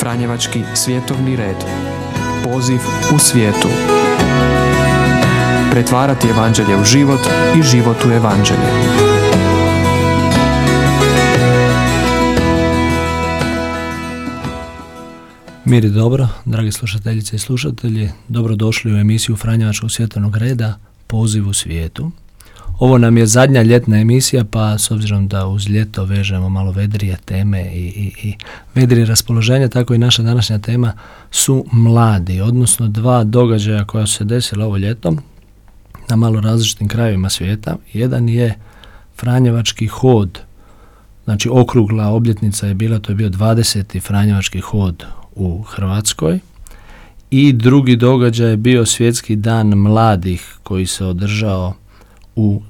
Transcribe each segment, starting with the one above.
Franjevački svjetovni red. Poziv u svijetu. Pretvarati evanđelje u život i život u evanđelje. Mir i dobro, dragi slušateljice i slušatelji, dobrodošli u emisiju Franjevačkog svjetovnog reda Poziv u svijetu. Ovo nam je zadnja ljetna emisija, pa s obzirom da uz ljeto vežemo malo vedrije teme i, i, i vedrije raspoloženja, tako i naša današnja tema su mladi, odnosno dva događaja koja su se desila ovo ljeto na malo različitim krajevima svijeta. Jedan je Franjevački hod, znači okrugla obljetnica je bila, to je bio 20. Franjevački hod u Hrvatskoj. I drugi događaj je bio Svjetski dan mladih koji se održao u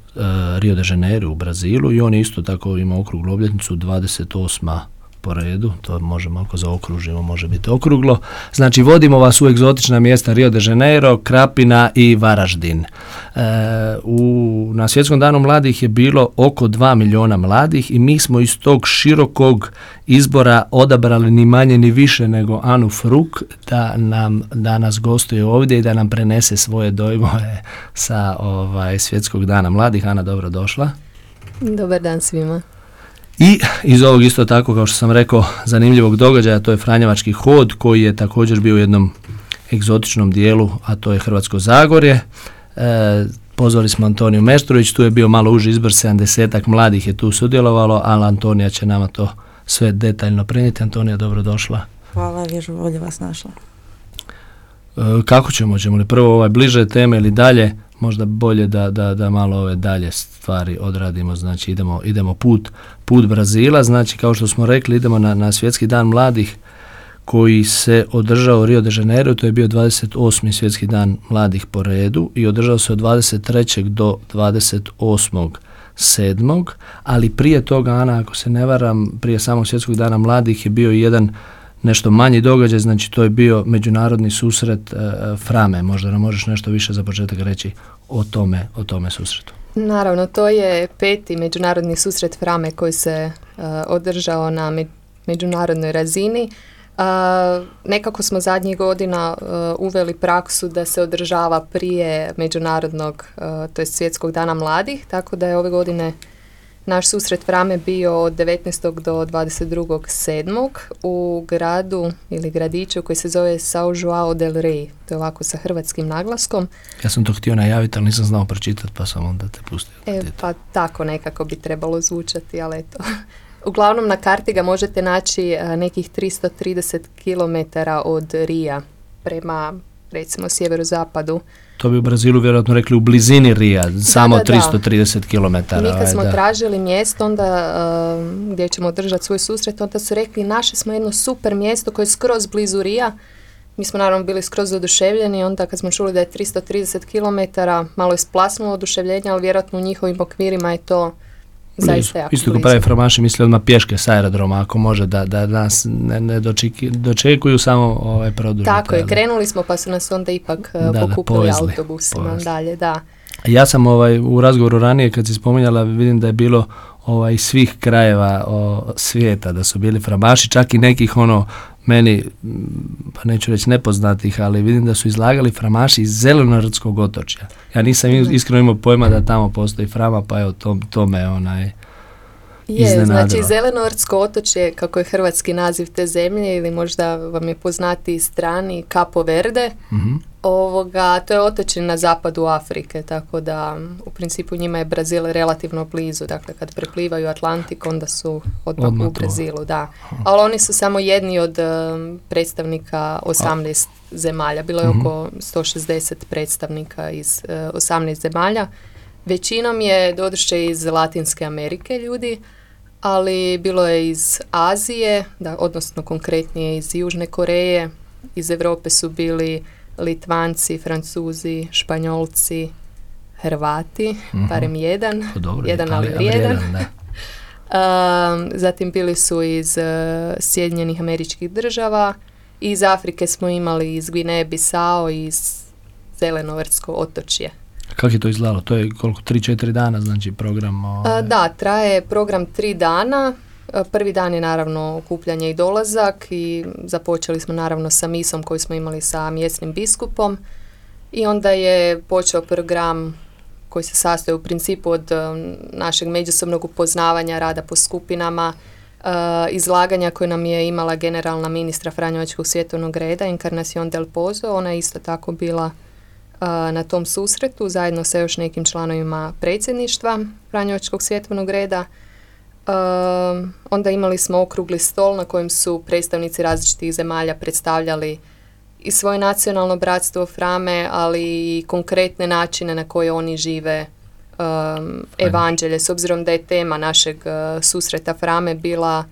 Rio de Janeiro u Brazilu i on isto tako ima okruglu obljetnicu 28 po redu, to možemo ako zaokružimo, može biti okruglo. Znači, vodimo vas u egzotična mjesta Rio de Janeiro, Krapina i Varaždin. E, u, na svjetskom danu mladih je bilo oko 2 milijuna mladih i mi smo iz tog širokog izbora odabrali ni manje ni više nego Anu Fruk da nam danas gostuje ovdje i da nam prenese svoje dojmove sa ovaj, svjetskog dana mladih. Ana, dobro došla. Dobar dan svima. I iz ovog isto tako, kao što sam rekao, zanimljivog događaja, to je Franjevački hod koji je također bio u jednom egzotičnom dijelu, a to je Hrvatsko Zagorje. E, pozvali smo Antoniju Meštrović, tu je bio malo uži izbor, 70 mladih je tu sudjelovalo, ali Antonija će nama to sve detaljno prenijeti. Antonija, dobro došla. Hvala, vježu volje vas našla. E, kako ćemo, ćemo li prvo ovaj bliže teme ili dalje, možda bolje da, da, da malo ove dalje stvari odradimo, znači idemo, idemo put, put Brazila, znači kao što smo rekli idemo na, na svjetski dan mladih koji se održao u Rio de Janeiro, to je bio 28. svjetski dan mladih po redu i održao se od 23. do 28. 7. ali prije toga, Ana, ako se ne varam, prije samog svjetskog dana mladih je bio jedan nešto manji događaj, znači to je bio međunarodni susret e, Frame. Možda nam možeš nešto više za početak reći o tome, o tome susretu. Naravno, to je peti međunarodni susret Frame koji se e, održao na međunarodnoj razini. Uh, nekako smo zadnjih godina uveli praksu da se održava prije međunarodnog, to je svjetskog dana mladih, tako da je ove godine naš susret Frame bio od 19. do 22.7. u gradu ili gradiću koji se zove Sao Joao del Rey. To je ovako sa hrvatskim naglaskom. Ja sam to htio najaviti, ali nisam znao pročitati pa sam onda te pustio. E, pa tako nekako bi trebalo zvučati, ali eto. Uglavnom na karti ga možete naći nekih 330 km od Rija prema recimo sjeverozapadu to bi u Brazilu vjerojatno rekli u blizini Rija, samo da, da, 330 km. Mi kad smo tražili mjesto onda uh, gdje ćemo držati svoj susret, onda su rekli našli smo jedno super mjesto koje je skroz blizu Rija. Mi smo naravno bili skroz oduševljeni, onda kad smo čuli da je 330 km, malo je splasnulo oduševljenje, ali vjerojatno u njihovim okvirima je to zaista jako Isto kao pravi framaši misli odmah pješke s aerodroma ako može da, da nas ne, ne dočekuju samo ovaj produžno. Tako je, krenuli smo pa su nas onda ipak da, pokupili autobusima dalje, da. Ja sam ovaj u razgovoru ranije kad si spominjala vidim da je bilo ovaj svih krajeva o, svijeta da su bili framaši, čak i nekih ono meni, pa neću reći nepoznatih, ali vidim da su izlagali framaši iz Zelenorodskog otočja. Ja nisam iskreno imao pojma da tamo postoji frama, pa evo to, to me onaj je, znači Zelenortsko otočje, kako je hrvatski naziv te zemlje ili možda vam je poznati strani Capo Verde, mhm. Ovoga, to je otočje na zapadu Afrike, tako da u principu njima je Brazil relativno blizu, dakle kad preplivaju Atlantik onda su odmah, u Brazilu, da. Ali oni su samo jedni od um, predstavnika 18 zemalja, bilo je mhm. oko 160 predstavnika iz uh, 18 zemalja. Većinom je doduše iz Latinske Amerike ljudi, ali bilo je iz Azije, da, odnosno konkretnije iz Južne Koreje, iz Europe su bili Litvanci, Francuzi, Španjolci, Hrvati, uh barem jedan, pa dobro, jedan ali vrijedan. zatim bili su iz uh, Sjedinjenih američkih država, iz Afrike smo imali iz Gvineje Bisao i iz Zelenovrtsko otočje. Kako je to izgledalo? To je koliko? 3-4 dana znači program? Ovaj? da, traje program 3 dana. Prvi dan je naravno okupljanje i dolazak i započeli smo naravno sa misom koju smo imali sa mjesnim biskupom i onda je počeo program koji se sastoji u principu od našeg međusobnog upoznavanja, rada po skupinama, izlaganja koje nam je imala generalna ministra Franjevačkog svjetovnog reda, Encarnacion del Pozo. Ona je isto tako bila na tom susretu zajedno sa još nekim članovima predsjedništva Franjevačkog svjetovnog reda. Onda imali smo okrugli stol na kojem su predstavnici različitih zemalja predstavljali i svoje nacionalno bratstvo Frame, ali i konkretne načine na koje oni žive um, evanđelje, s obzirom da je tema našeg uh, susreta Frame bila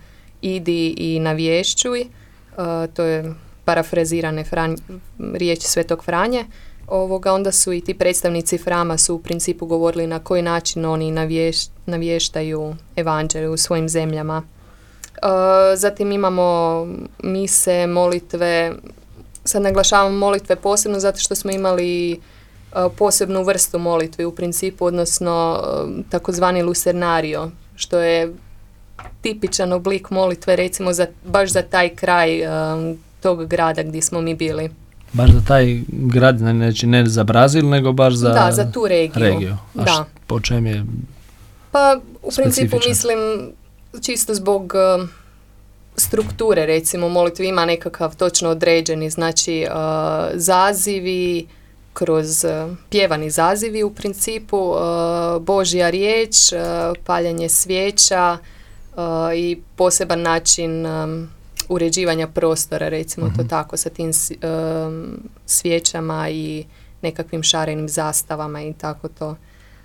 idi i navješćuj, uh, to je parafrazirane fran, riječi Svetog Franje, ovoga, onda su i ti predstavnici Frama su u principu govorili na koji način oni navještaju evanđelje u svojim zemljama. Uh, zatim imamo mise, molitve, sad naglašavam molitve posebno zato što smo imali posebnu vrstu molitve u principu, odnosno takozvani lucernario, što je tipičan oblik molitve recimo za, baš za taj kraj tog grada gdje smo mi bili. Baš za taj grad, znači ne za Brazil, nego baš za... Da, za tu regiju. regiju. A da. po čem je Pa u principu mislim čisto zbog strukture recimo molitve ima nekakav točno određeni znači zazivi kroz uh, pjevani zazivi u principu, uh, Božja riječ, uh, paljenje svijeća i poseban način um, uređivanja prostora, recimo to mhm. tako, sa tim um, svijećama i nekakvim šarenim zastavama i tako to.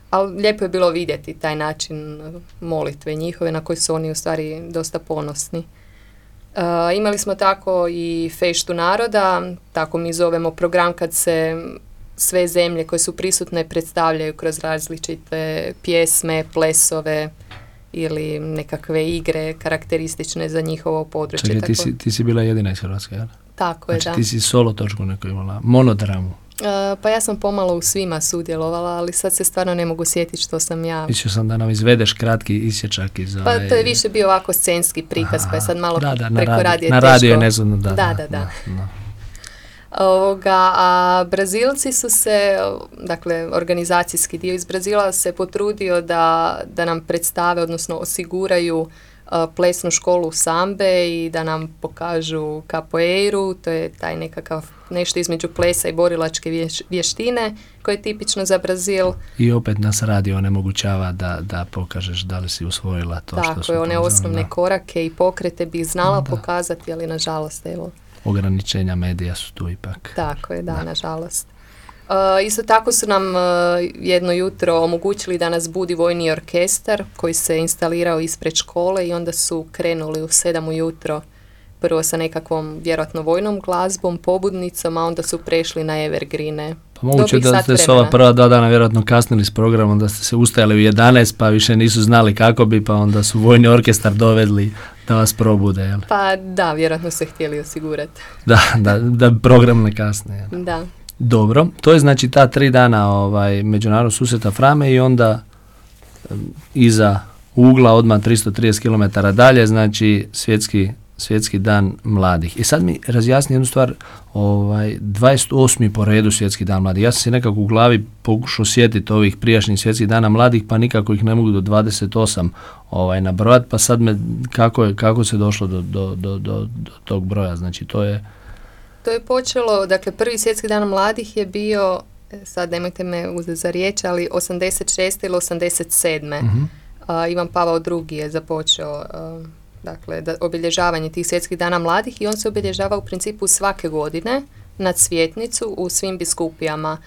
Ali lijepo je bilo vidjeti taj način molitve njihove na koji su oni u stvari dosta ponosni. imali smo tako i feštu naroda, tako mi zovemo program kad se sve zemlje koje su prisutne predstavljaju kroz različite pjesme, plesove ili nekakve igre karakteristične za njihovo područje. Čekaj, ti, si, ti si bila jedina iz Hrvatske, jel? Tako je, znači, da. ti si solo točku neko imala, monodramu. Uh, pa ja sam pomalo u svima sudjelovala, ali sad se stvarno ne mogu sjetiti što sam ja. Mislio sam da nam izvedeš kratki isječak iz Pa to je više bio ovako scenski prikaz, pa je sad malo da, da, preko na radije Na radio je nezgodno, da. Da, da, da. Ovoga, a Brazilci su se, dakle organizacijski dio iz Brazila se potrudio da, da nam predstave, odnosno osiguraju plesnu školu sambe i da nam pokažu capoeiru, to je taj nekakav nešto između plesa i borilačke vještine koje je tipično za Brazil. I opet nas radio onemogućava da, da pokažeš da li si usvojila to Tako što su je, one osnovne korake i pokrete bi znala pokazati, ali nažalost evo ograničenja medija su tu ipak. Tako je, da, nažalost. Uh, isto tako su nam uh, jedno jutro omogućili da nas budi vojni orkestar koji se instalirao ispred škole i onda su krenuli u sedam ujutro prvo sa nekakvom vjerojatno vojnom glazbom, pobudnicom, a onda su prešli na evergrine. Pa moguće da ste se ova prva dva dana vjerojatno kasnili s programom, da ste se ustajali u 11 pa više nisu znali kako bi, pa onda su vojni orkestar dovedli da vas probude. Jel? Pa da, vjerojatno se htjeli osigurati. Da, da, da program ne kasne. Da. Dobro, to je znači ta tri dana ovaj, međunarodnog susreta Frame i onda iza ugla odmah 330 km dalje, znači svjetski svjetski dan mladih. I sad mi razjasni jednu stvar, ovaj, 28. po redu svjetski dan mladih. Ja sam si nekako u glavi pokušao sjetiti ovih prijašnjih svjetskih dana mladih, pa nikako ih ne mogu do 28 ovaj, nabrojati, pa sad me, kako, je, kako se došlo do, do, do, do, tog broja? Znači to je... To je počelo, dakle prvi svjetski dan mladih je bio, e, sad nemojte me uzeti za riječ, ali 86. ili 87. uh Ivan Pavao II je započeo dakle da, obilježavanje tih svjetskih dana mladih i on se obilježava u principu svake godine na cvjetnicu u svim biskupijama.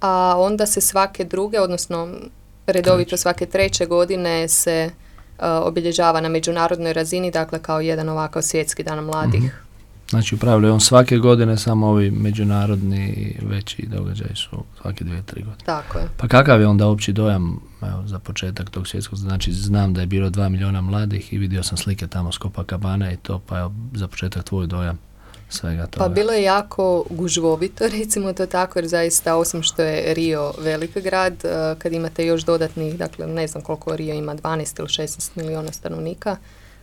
A onda se svake druge, odnosno redovito svake treće godine se uh, obilježava na međunarodnoj razini, dakle kao jedan ovakav svjetski dan mladih. Mhm. Znači u pravilu on svake godine, samo ovi međunarodni veći događaji su svake dvije, tri godine. Tako je. Pa kakav je onda opći dojam evo, za početak tog svjetskog? Znači znam da je bilo dva milijuna mladih i vidio sam slike tamo s Copacabana i to, pa evo, za početak tvoj dojam svega toga. Pa bilo je jako gužvovito, recimo to tako, jer zaista osim što je Rio velik grad, eh, kad imate još dodatnih, dakle ne znam koliko Rio ima, 12 ili 16 milijuna stanovnika,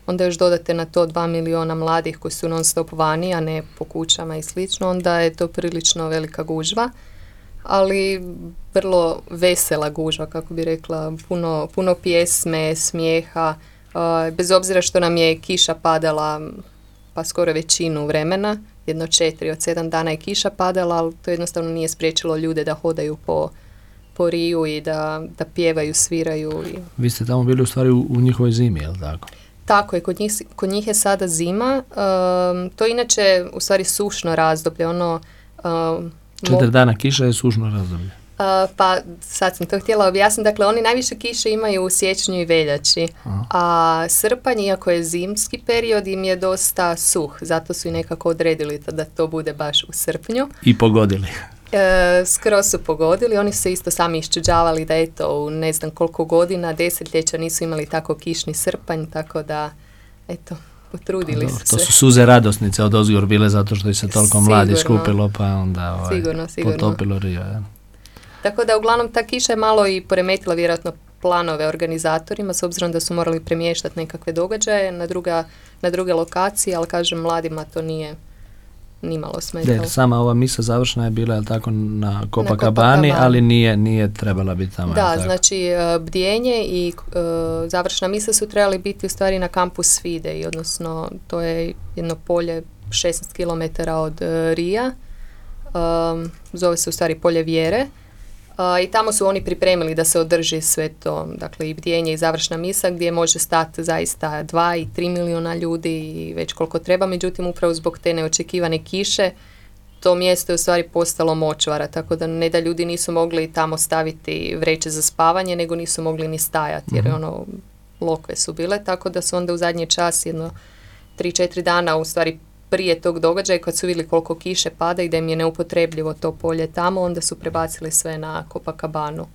onda još dodate na to dva miliona mladih koji su non stop vani, a ne po kućama i slično, onda je to prilično velika gužva. Ali vrlo vesela gužva, kako bi rekla, puno, puno pjesme, smijeha, bez obzira što nam je kiša padala pa skoro većinu vremena, jedno četiri od sedam dana je kiša padala, ali to jednostavno nije spriječilo ljude da hodaju po, po Riju i da, da pjevaju, sviraju. I... Vi ste tamo bili u stvari u, u njihovoj zimi, je li tako? Tako je, kod njih, kod njih je sada zima. Um, to je inače u stvari sušno razdoblje. Ono, um, Četiri dana kiša je sušno razdoblje. Uh, pa sad sam to htjela objasniti. Dakle, oni najviše kiše imaju u siječnju i veljači. A srpanj, iako je zimski period, im je dosta suh. Zato su i nekako odredili da to bude baš u srpnju. I pogodili. E, skoro su pogodili. Oni su se isto sami iščuđavali da eto u ne znam koliko godina, desetljeća nisu imali tako kišni srpanj, tako da eto, potrudili pa su To su suze radosnice od ozgor bile zato što je se toliko mladi skupilo pa onda ovaj, sigurno, sigurno. potopilo Rio. Ja. Tako da uglavnom ta kiša je malo i poremetila vjerojatno planove organizatorima s obzirom da su morali premještati nekakve događaje na, druga, na druge lokacije, ali kažem mladima to nije nimalo smetalo. De, sama ova misa završna je bila jel tako na Copacabani, ali nije, nije trebala biti tamo. Da, znači e, bdjenje i uh, završna misa su trebali biti u stvari na kampu Svide i odnosno to je jedno polje 16 km od uh, Rija. Um, zove se u stvari polje vjere i tamo su oni pripremili da se održi sve to, dakle i bdjenje i završna misa gdje može stati zaista dva i tri milijuna ljudi i već koliko treba, međutim upravo zbog te neočekivane kiše to mjesto je u stvari postalo močvara, tako da ne da ljudi nisu mogli tamo staviti vreće za spavanje, nego nisu mogli ni stajati jer mm ono lokve su bile, tako da su onda u zadnji čas jedno 3-4 dana u stvari prije tog događaja kad su vidjeli koliko kiše pada i da im je neupotrebljivo to polje tamo, onda su prebacili sve na Copacabanu.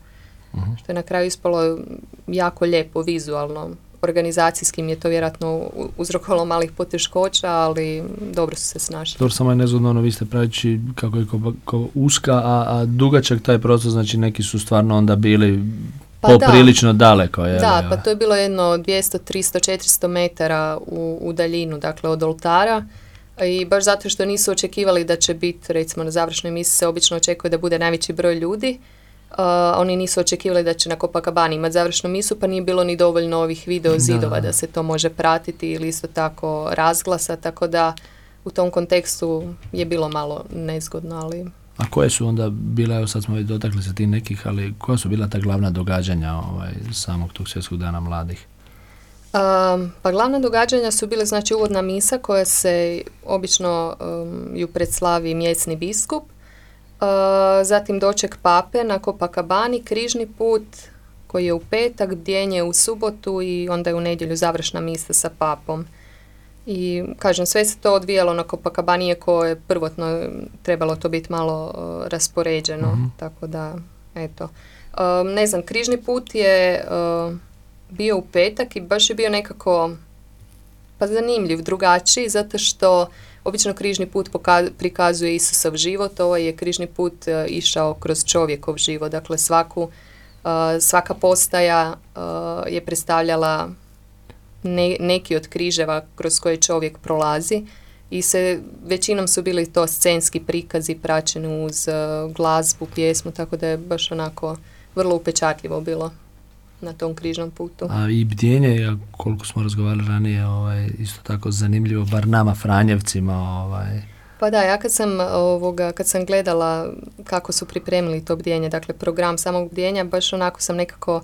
uh Što je na kraju ispalo jako lijepo vizualno. Organizacijski mi je to vjerojatno uzrokovalo malih poteškoća, ali dobro su se snašli. Dobro, samo je nezgodno, ono, vi ste pravići kako je ko, uska, a, a dugačak taj prostor, znači neki su stvarno onda bili pa poprilično daleko. Je, da, pa to je bilo jedno 200, 300, 400 metara u, u daljinu, dakle od oltara i baš zato što nisu očekivali da će biti, recimo na završnoj misiji se obično očekuje da bude najveći broj ljudi, uh, oni nisu očekivali da će na Copacabana imati završnu misu, pa nije bilo ni dovoljno ovih video zidova da, se to može pratiti ili isto tako razglasa, tako da u tom kontekstu je bilo malo nezgodno, ali... A koje su onda bila, evo sad smo već dotakli se tih nekih, ali koja su bila ta glavna događanja ovaj, samog tog svjetskog dana mladih? Um, pa glavna događanja su bile znači uvodna misa koja se obično um, ju predslavi mjesni biskup, uh, zatim doček pape na Kopakabani, križni put koji je u petak, bdjenje u subotu i onda je u nedjelju završna misa sa papom. I kažem, sve se to odvijalo na Kopakabani, iako je prvotno trebalo to biti malo uh, raspoređeno, mhm. tako da, eto. Um, ne znam, križni put je uh, bio u petak i baš je bio nekako pa zanimljiv, drugačiji, zato što obično križni put prikazuje Isusov život, ovaj je križni put e, išao kroz čovjekov život, dakle svaku, e, svaka postaja e, je predstavljala neki od križeva kroz koje čovjek prolazi i se većinom su bili to scenski prikazi praćeni uz glazbu, pjesmu, tako da je baš onako vrlo upečatljivo bilo na tom križnom putu. A i bdjenje, koliko smo razgovarali ranije, ovaj, isto tako zanimljivo, bar nama Franjevcima. Ovaj. Pa da, ja kad sam, ovoga, kad sam gledala kako su pripremili to bdjenje, dakle program samog bdjenja, baš onako sam nekako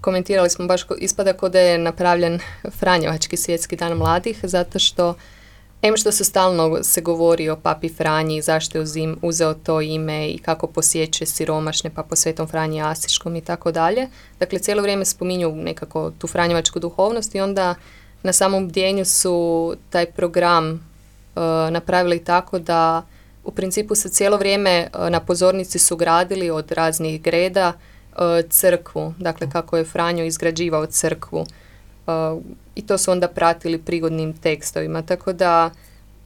komentirali smo baš ispada kod da je napravljen Franjevački svjetski dan mladih, zato što Em što se stalno se govori o papi Franji, zašto je uzim, uzeo to ime i kako posjećuje siromašne, pa po svetom Franji Asiškom i tako dalje. Dakle, cijelo vrijeme spominju nekako tu franjevačku duhovnost i onda na samom bdjenju su taj program uh, napravili tako da u principu se cijelo vrijeme uh, na pozornici su gradili od raznih greda uh, crkvu, dakle kako je Franjo izgrađivao crkvu i to su onda pratili prigodnim tekstovima. Tako da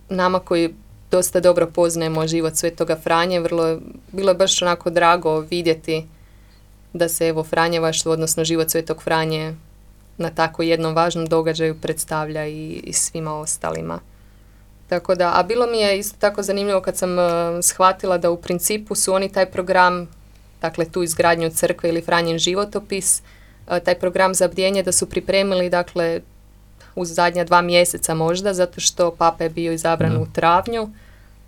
nama koji dosta dobro poznajemo život Svetoga Franje, vrlo, bilo je baš onako drago vidjeti da se evo Franjevaštvo, odnosno život Svetog Franje na tako jednom važnom događaju predstavlja i, i svima ostalima. Tako da, a bilo mi je isto tako zanimljivo kad sam uh, shvatila da u principu su oni taj program, dakle tu izgradnju crkve ili Franjen životopis, taj program za bdjenje da su pripremili dakle u zadnja dva mjeseca možda, zato što papa je bio izabran u travnju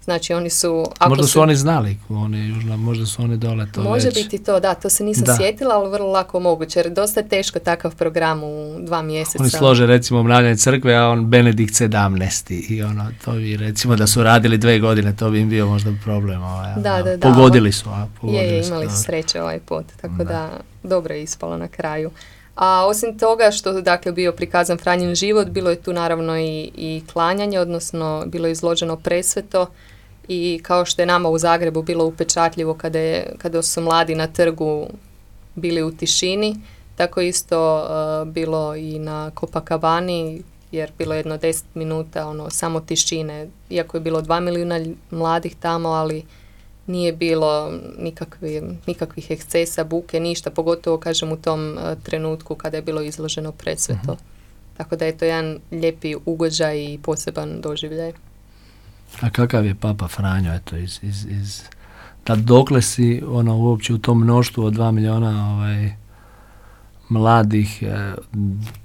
Znači oni su... Ako možda su, oni znali, oni, možda su oni dole to Može biti to, da, to se nisam sjetila, ali vrlo lako moguće, jer dosta je teško takav program u dva mjeseca. Oni slože recimo obnavljanje crkve, a on Benedikt 17. I ono, to bi recimo da su radili dve godine, to bi im bio možda problem. Ovaj, da, ono, da, da, pogodili su, a pogodili je, imali su sreće ovaj put, tako da. da dobro je ispalo na kraju. A osim toga što dakle bio prikazan Franjin život, bilo je tu naravno i, i klanjanje, odnosno bilo je izloženo presveto. I kao što je nama u Zagrebu bilo upečatljivo kada, je, kada su mladi na trgu bili u tišini, tako isto uh, bilo i na Copacabani jer bilo jedno deset minuta ono samo tišine, iako je bilo dva milijuna mladih tamo, ali nije bilo nikakvi, nikakvih ekscesa, buke, ništa, pogotovo kažem u tom uh, trenutku kada je bilo izloženo predsveto. uh Tako da je to jedan lijepi ugođaj i poseban doživljaj. A kakav je Papa Franjo, eto, iz, iz, iz da dokle si ono uopće u tom mnoštvu od dva milijuna ovaj, mladih, e,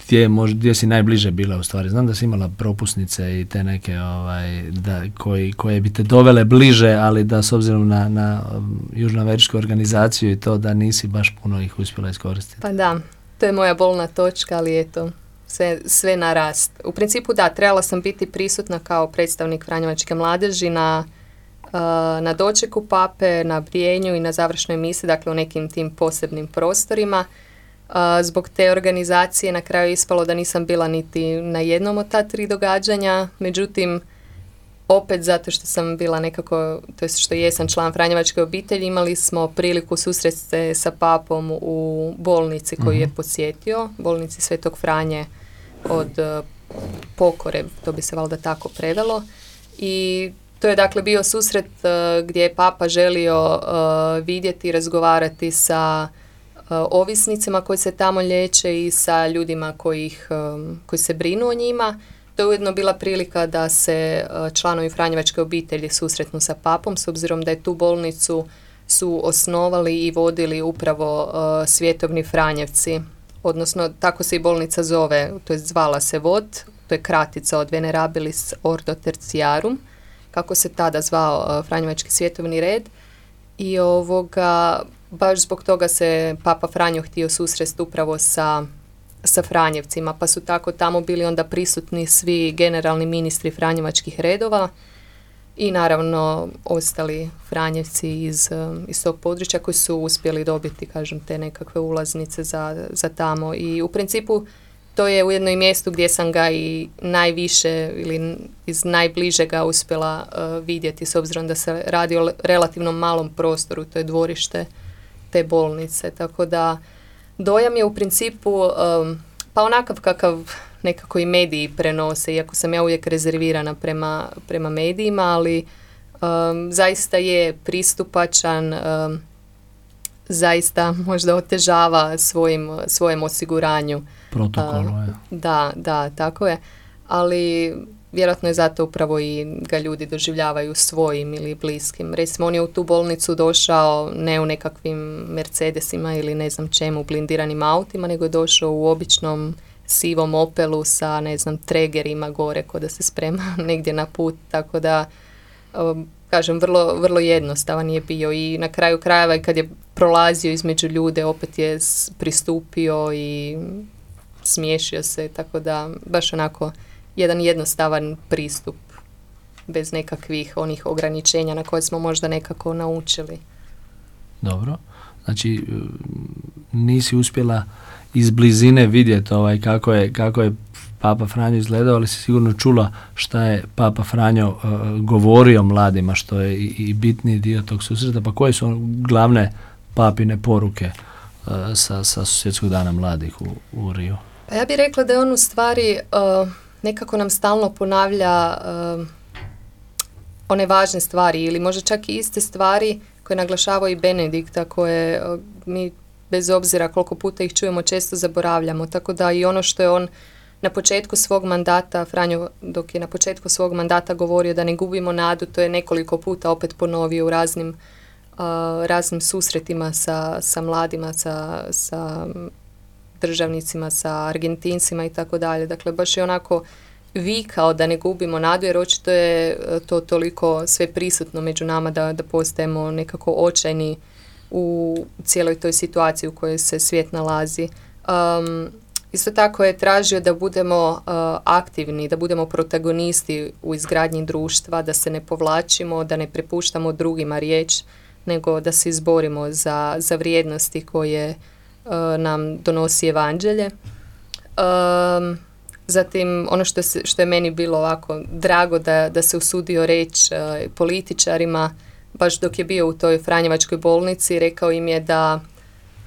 gdje, mož, gdje si najbliže bila u stvari? Znam da si imala propusnice i te neke ovaj, da, koji, koje bi te dovele bliže, ali da s obzirom na, na um, južnoameričku organizaciju i to da nisi baš puno ih uspjela iskoristiti. Pa da, to je moja bolna točka, ali eto, sve, sve na rast. U principu da, trebala sam biti prisutna kao predstavnik Franjevačke mladeži na, uh, na dočeku pape, na brijenju i na završnoj misi, dakle u nekim tim posebnim prostorima. Uh, zbog te organizacije na kraju ispalo da nisam bila niti na jednom od ta tri događanja, međutim opet zato što sam bila nekako, to je što jesam član Franjevačke obitelji, imali smo priliku susresti sa papom u bolnici koju je mhm. posjetio, bolnici Svetog Franje od e, pokore, to bi se valjda tako prevelo. I to je dakle bio susret e, gdje je papa želio e, vidjeti i razgovarati sa ovisnicima koji se tamo liječe i sa ljudima koji, koji se brinu o njima. To je ujedno bila prilika da se članovi Franjevačke obitelji susretnu sa papom s obzirom da je tu bolnicu su osnovali i vodili upravo svjetovni Franjevci odnosno tako se i bolnica zove, to je zvala se VOD, to je kratica od Venerabilis Ordo Terciarum, kako se tada zvao Franjevački svjetovni red. I ovoga, baš zbog toga se Papa Franjo htio susresti upravo sa, sa Franjevcima, pa su tako tamo bili onda prisutni svi generalni ministri Franjevačkih redova, i naravno ostali Franjevci iz, um, iz tog područja koji su uspjeli dobiti kažem te nekakve ulaznice za, za tamo. I u principu to je u jednoj mjestu gdje sam ga i najviše ili iz najbližega uspjela uh, vidjeti s obzirom da se radi o relativno malom prostoru, to je dvorište te bolnice, tako da dojam je u principu um, pa onakav kakav nekako i mediji prenose, iako sam ja uvijek rezervirana prema, prema medijima, ali um, zaista je pristupačan, um, zaista možda otežava svojim, svojem osiguranju. Protokolu, uh, Da, da, tako je. Ali vjerojatno je zato upravo i ga ljudi doživljavaju svojim ili bliskim. Recimo on je u tu bolnicu došao ne u nekakvim Mercedesima ili ne znam čemu blindiranim autima, nego je došao u običnom sivom opelu sa, ne znam, tregerima gore ko da se sprema negdje na put, tako da um, kažem, vrlo, vrlo jednostavan je bio i na kraju krajeva i kad je prolazio između ljude opet je pristupio i smiješio se, tako da baš onako jedan jednostavan pristup bez nekakvih onih ograničenja na koje smo možda nekako naučili. Dobro. Znači, nisi uspjela iz blizine vidjeti ovaj, kako, je, kako je Papa Franjo izgledao, ali si sigurno čula šta je Papa Franjo uh, govorio mladima, što je i, i bitni dio tog susreta. Pa koje su glavne papine poruke uh, sa, sa svjetskog dana mladih u, u Riju? Pa ja bih rekla da je on u stvari uh, nekako nam stalno ponavlja one važne stvari ili možda čak i iste stvari koje naglašavao i Benedikta koje mi bez obzira koliko puta ih čujemo, često zaboravljamo. Tako da i ono što je on na početku svog mandata, Franjo dok je na početku svog mandata govorio da ne gubimo nadu, to je nekoliko puta opet ponovio u raznim, raznim susretima sa, sa mladima, sa, sa državnicima, sa Argentincima i tako dalje. Dakle, baš je onako vikao da ne gubimo nadu jer očito je e, to toliko sve prisutno među nama da, da postajemo nekako očajni u cijeloj toj situaciji u kojoj se svijet nalazi. Um, isto tako je tražio da budemo uh, aktivni, da budemo protagonisti u izgradnji društva, da se ne povlačimo, da ne prepuštamo drugima riječ, nego da se izborimo za, za vrijednosti koje nam donosi evanđelje. Um, zatim, ono što, se, što je meni bilo ovako drago da, da se usudio reći uh, političarima, baš dok je bio u toj Franjevačkoj bolnici, rekao im je da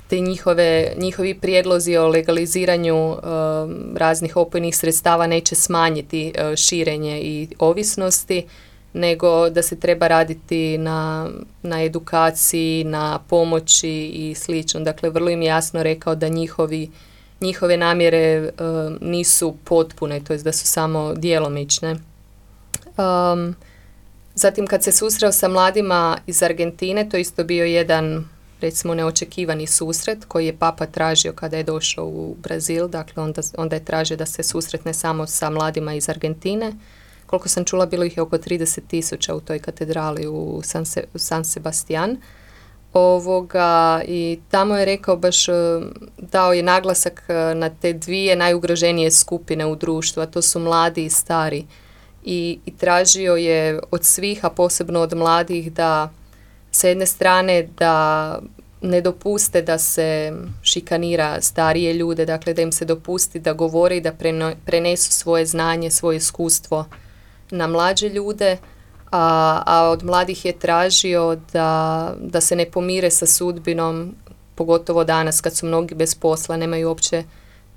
te njihove, njihovi prijedlozi o legaliziranju um, raznih opojnih sredstava neće smanjiti uh, širenje i ovisnosti, nego da se treba raditi na, na edukaciji, na pomoći i slično. Dakle, vrlo im jasno rekao da njihovi, njihove namjere um, nisu potpune, to jest da su samo djelomične. Um, Zatim kad se susreo sa mladima iz Argentine, to isto bio jedan recimo neočekivani susret koji je papa tražio kada je došao u Brazil, dakle onda, onda je tražio da se susretne samo sa mladima iz Argentine. Koliko sam čula, bilo ih je oko 30 tisuća u toj katedrali u San, Se, San Sebastian. Ovoga, I tamo je rekao baš, e, dao je naglasak e, na te dvije najugroženije skupine u društvu, a to su mladi i stari i, i tražio je od svih, a posebno od mladih da s jedne strane da ne dopuste da se šikanira starije ljude, dakle da im se dopusti da govore i da prenesu svoje znanje, svoje iskustvo na mlađe ljude, a, a od mladih je tražio da, da se ne pomire sa sudbinom, pogotovo danas kad su mnogi bez posla, nemaju uopće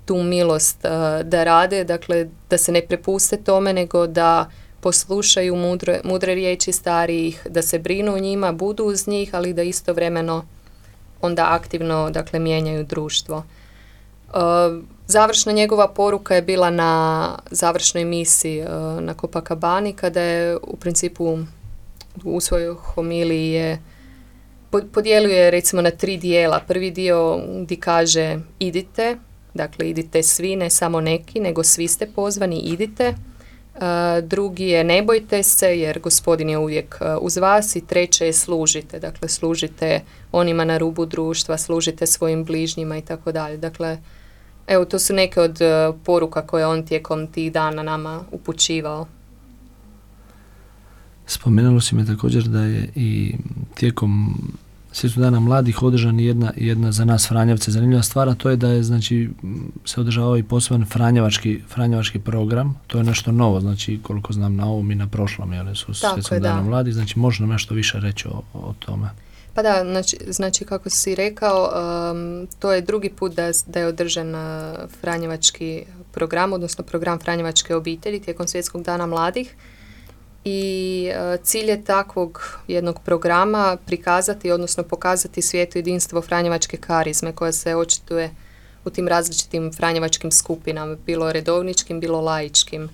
tu milost uh, da rade, dakle da se ne prepuste tome, nego da poslušaju mudre, mudre riječi starijih, da se brinu o njima, budu uz njih, ali da istovremeno onda aktivno dakle, mijenjaju društvo. Uh, završna njegova poruka je bila na završnoj misiji uh, na Copacabani kada je u principu u svojoj homiliji je podijelio recimo na tri dijela. Prvi dio gdje kaže idite, Dakle, idite svi, ne samo neki, nego svi ste pozvani, idite. Uh, drugi je ne bojte se jer gospodin je uvijek uh, uz vas i treće je služite. Dakle, služite onima na rubu društva, služite svojim bližnjima i tako dalje. Dakle, evo, to su neke od uh, poruka koje on tijekom tih dana nama upućivao. Spomenulo si me također da je i tijekom Svjetskog dana mladih održan jedna, jedna za nas Franjevce zanimljiva stvar, a to je da je znači se održavao i poseban Franjevački, Franjevački program, to je nešto novo, znači koliko znam na ovom i na prošlom, jel su Svjetskog dana mladih, znači možda nešto više reći o, o tome. Pa da, znači, znači kako si rekao, um, to je drugi put da, da je održan uh, Franjevački program, odnosno program Franjevačke obitelji tijekom Svjetskog dana mladih i e, cilj je takvog jednog programa prikazati, odnosno pokazati svijetu jedinstvo Franjevačke karizme koja se očituje u tim različitim Franjevačkim skupinama, bilo redovničkim, bilo laičkim.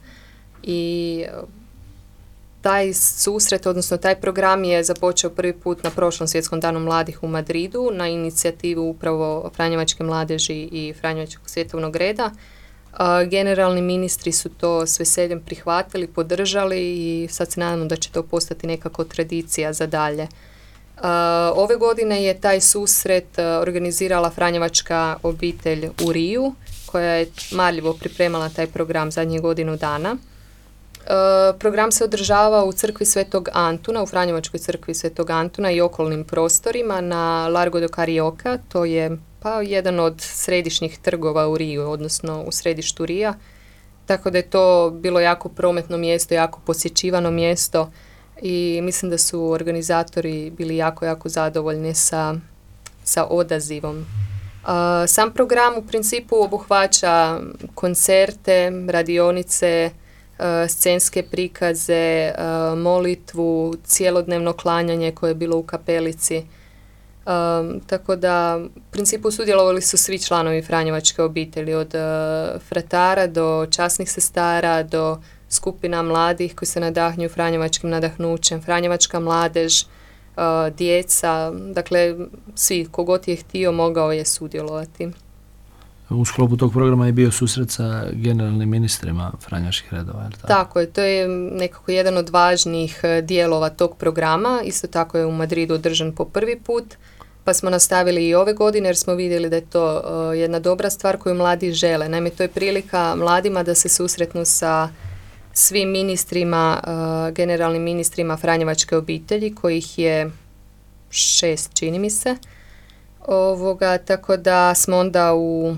I e, taj susret, odnosno taj program je započeo prvi put na prošlom svjetskom danu mladih u Madridu na inicijativu upravo Franjevačke mladeži i Franjevačkog svjetovnog reda Generalni ministri su to s veseljem prihvatili, podržali i sad se nadamo da će to postati nekako tradicija za dalje. Ove godine je taj susret organizirala Franjevačka obitelj u Riju, koja je marljivo pripremala taj program zadnjih godinu dana. Program se održava u crkvi Svetog Antuna, u Franjevačkoj crkvi Svetog Antuna i okolnim prostorima na Largo do Carioca, to je pa jedan od središnjih trgova u Riju, odnosno u središtu Rija. Tako da je to bilo jako prometno mjesto, jako posjećivano mjesto i mislim da su organizatori bili jako, jako zadovoljni sa, sa odazivom. sam program u principu obuhvaća koncerte, radionice, scenske prikaze, molitvu, cjelodnevno klanjanje koje je bilo u kapelici tako da u principu sudjelovali su svi članovi Franjevačke obitelji od uh, fratara do časnih sestara do skupina mladih koji se nadahnju Franjevačkim nadahnućem, Franjevačka mladež, djeca, dakle svi kogod je htio mogao je sudjelovati. U sklopu tog programa je bio susret sa generalnim ministrima Franjaških redova. Tako? tako je, to je nekako jedan od važnijih e, dijelova tog programa. Isto tako je u Madridu održan po prvi put, pa smo nastavili i ove godine jer smo vidjeli da je to e, jedna dobra stvar koju mladi žele. Naime, to je prilika mladima da se susretnu sa svim ministrima, uh, generalnim ministrima Franjevačke obitelji, kojih je šest, čini mi se. Ovoga, tako da smo onda u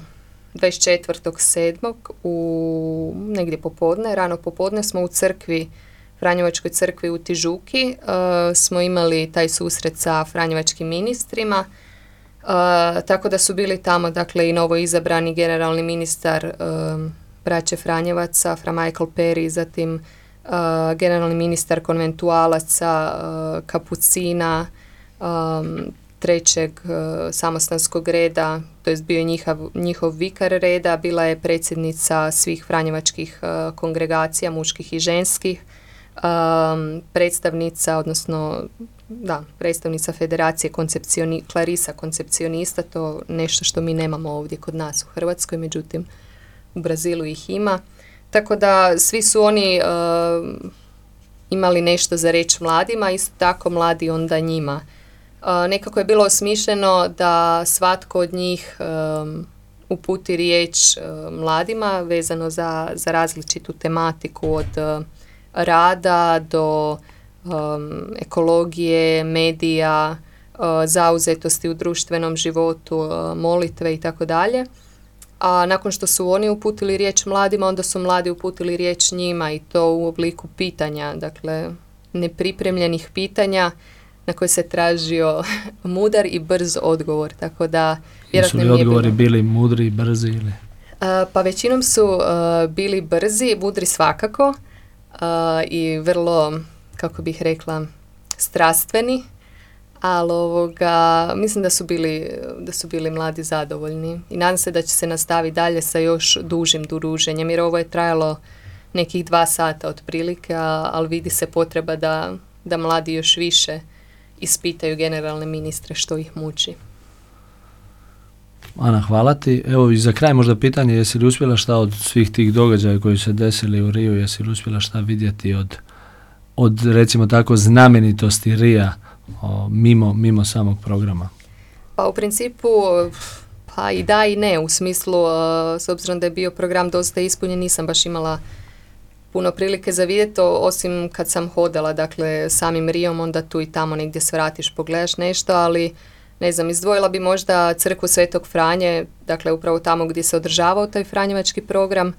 24.7. u negdje popodne, rano popodne smo u crkvi, Franjevačkoj crkvi u Tižuki, uh, smo imali taj susret sa franjevačkim ministrima, uh, tako da su bili tamo dakle i novo izabrani generalni ministar um, braće Franjevaca, Fra Michael Perry, zatim uh, generalni ministar konventualaca, uh, Kapucina, um, trećeg uh, samostanskog reda, to je bio njihov, njihov vikar reda, bila je predsjednica svih franjevačkih uh, kongregacija, muških i ženskih, um, predstavnica, odnosno da, predstavnica federacije koncepcioni, Clarisa koncepcionista, to nešto što mi nemamo ovdje kod nas u Hrvatskoj, međutim u Brazilu ih ima. Tako da svi su oni imali nešto za reći mladima, isto tako mladi onda njima. Uh, nekako je bilo osmišljeno da svatko od njih um, uputi riječ uh, mladima vezano za, za različitu tematiku od rada do um, ekologije, medija, zauzetosti u društvenom životu, molitve i tako dalje. A nakon što su oni uputili riječ mladima, onda su mladi uputili riječ njima i to u obliku pitanja, dakle nepripremljenih pitanja na koje se tražio mudar i brz odgovor, tako da vjerojatno Jesu li odgovori bili mudri i brzi ili? pa većinom su bili brzi, mudri svakako i vrlo, kako bih rekla, strastveni ali ovoga, mislim da su, bili, da su bili mladi zadovoljni i nadam se da će se nastaviti dalje sa još dužim druženjem jer ovo je trajalo nekih dva sata otprilike, ali vidi se potreba da, da mladi još više ispitaju generalne ministre što ih muči. Ana, hvala ti. Evo i za kraj možda pitanje, jesi li uspjela šta od svih tih događaja koji se desili u Riju, jesi li uspjela šta vidjeti od, od recimo tako znamenitosti Rija o, mimo, mimo samog programa? Pa u principu pa i da i ne, u smislu s obzirom da je bio program dosta ispunjen, nisam baš imala puno prilike za vidjeti, osim kad sam hodala, dakle samim Rijom, onda tu i tamo negdje svratiš, pogledaš nešto, ali ne znam, izdvojila bi možda crkvu Svetog Franje, dakle upravo tamo gdje se održavao taj Franjevački program,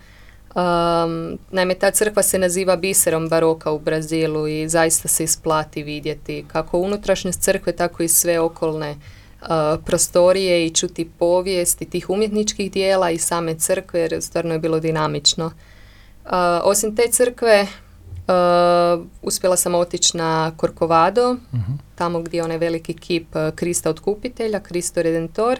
Um, naime, ta crkva se naziva biserom baroka u Brazilu i zaista se isplati vidjeti kako unutrašnjost crkve, tako i sve okolne uh, prostorije i čuti povijest i tih umjetničkih dijela i same crkve jer stvarno je bilo dinamično. Uh, osim te crkve uh, uspjela sam otići na Korkovado, uh tamo gdje je onaj veliki kip Krista Otkupitelja, Kristo Redentor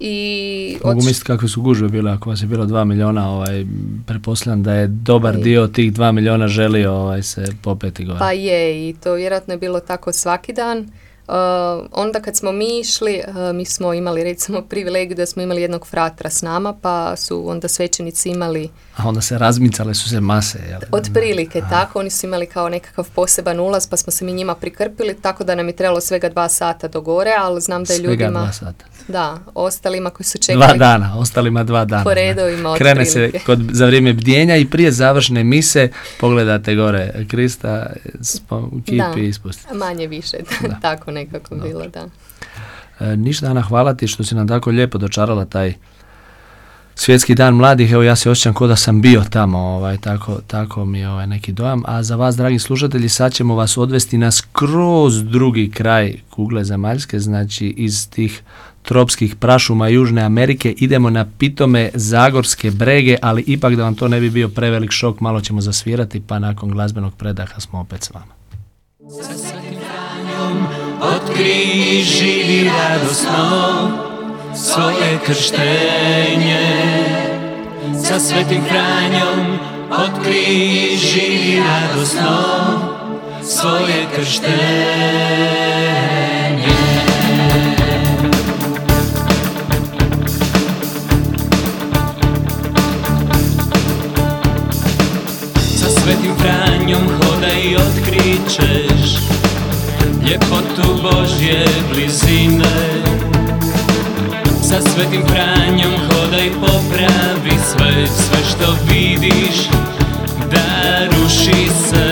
i Mogu misliti kakve su gužve bile ako vas je bilo dva milijuna, ovaj, pretpostavljam da je dobar dio tih dva milijuna želio ovaj, se popeti gore. Pa je i to vjerojatno je bilo tako svaki dan. Uh, onda kad smo mi išli, uh, mi smo imali recimo privilegiju da smo imali jednog fratra s nama, pa su onda svećenici imali... A onda se razmicale su se mase, jel? Otprilike tako, oni su imali kao nekakav poseban ulaz, pa smo se mi njima prikrpili, tako da nam je trebalo svega dva sata do gore, ali znam da je svega ljudima... Dva sata. Da, ostalima koji su čekali... Dva dana, ostalima dva dana. Po redovima, Krene se kod, za vrijeme bdjenja i prije završne mise pogledate gore Krista, kipi i ispustite. manje više, tako nekako bilo, da. E, ništa, Ana, hvala ti što si nam tako lijepo dočarala taj Svjetski dan mladih, evo ja se osjećam kao da sam bio tamo, ovaj, tako, tako mi je ovaj, neki dojam. A za vas, dragi slušatelji, sad ćemo vas odvesti na skroz drugi kraj kugle zemaljske, znači iz tih tropskih prašuma Južne Amerike idemo na pitome Zagorske brege, ali ipak da vam to ne bi bio prevelik šok, malo ćemo zasvirati, pa nakon glazbenog predaha smo opet s vama. otkri živi radosno svoje krštenje. Sa svetim Franjom otkri živi radosno svoje krštenje. Franjom hodaj i otkrićeš ljepotu Božje blizine. Sa svetim Franjom hodaj popravi sve, sve što vidiš da ruši se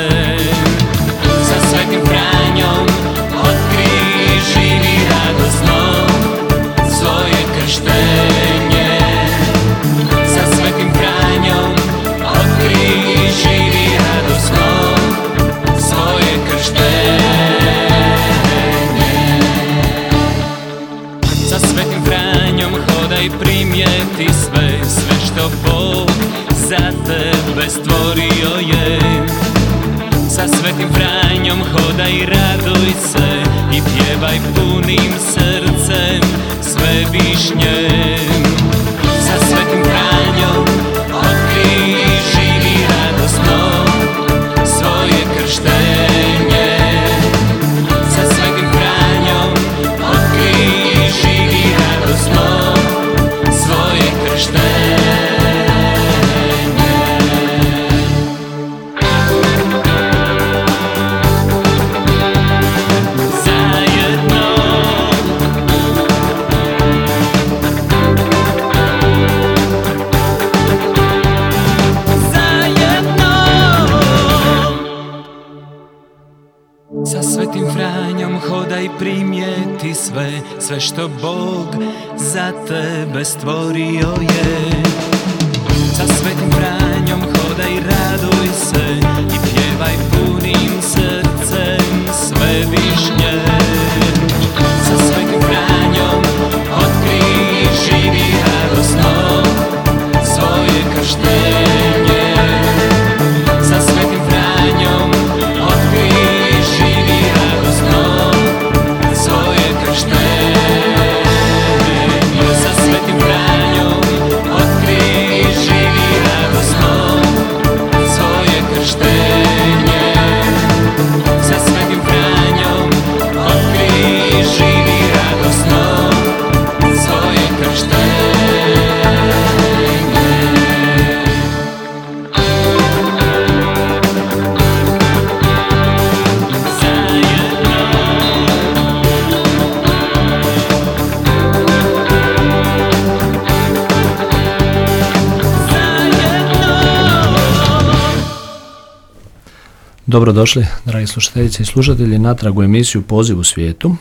Dobrodošli, dragi slušateljice i slušatelji, natrag u emisiju Poziv u svijetu.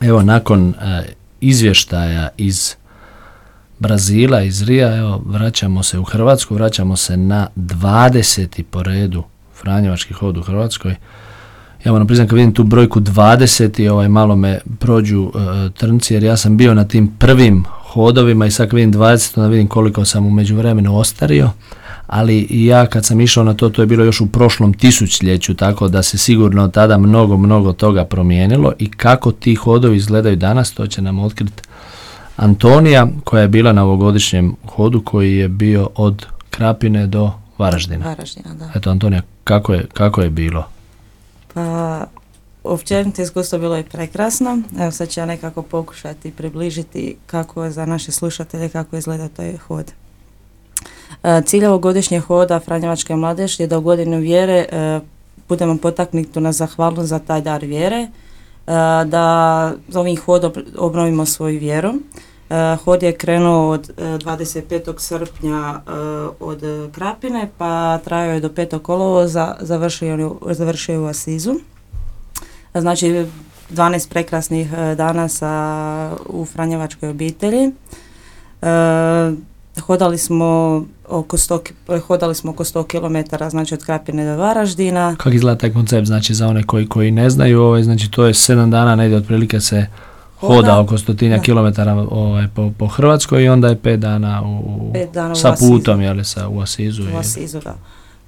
Evo, nakon e, izvještaja iz Brazila, iz Rija, evo, vraćamo se u Hrvatsku, vraćamo se na 20. po redu Franjevački hod u Hrvatskoj. Ja moram priznati kad vidim tu brojku 20 ovaj malo me prođu e, trnci jer ja sam bio na tim prvim hodovima i sad kad vidim 20 onda vidim koliko sam u međuvremenu ostario ali ja kad sam išao na to to je bilo još u prošlom tisućljeću tako da se sigurno tada mnogo mnogo toga promijenilo i kako ti hodovi izgledaju danas to će nam otkriti Antonija koja je bila na ovogodišnjem hodu koji je bio od Krapine do Varaždina. Varaždina, da. Eto Antonija, kako je, kako je bilo? Pa, općenito iskustvo bilo je prekrasno. Evo sad ću ja nekako pokušati približiti kako je za naše slušatelje, kako izgleda taj hod. E, Cilj ovogodišnjeg hoda Franjevačke mladež je da u godinu vjere e, budemo potaknuti na zahvalnost za taj dar vjere, e, da za ovim hodom obnovimo svoju vjeru. Hod je krenuo od e, 25. srpnja od Krapine pa trajao je do 5. kolovoza, završio, je u- Asizu. Znači 12 prekrasnih dana sa, u Franjevačkoj obitelji. Hodali smo oko 100, ki- hodali smo oko 100 km, znači od Krapine do Varaždina. Kako izgleda taj koncept? Znači za one koji, koji ne znaju, ovaj, znači to je 7 dana, negdje otprilike se hoda, Hoda, oko stotinja kilometara ovaj, po, po Hrvatskoj i onda je 5 dana u, Pet dana u sa Asizu. putom, jeli, sa, u Asizu. u i- Asizu, da.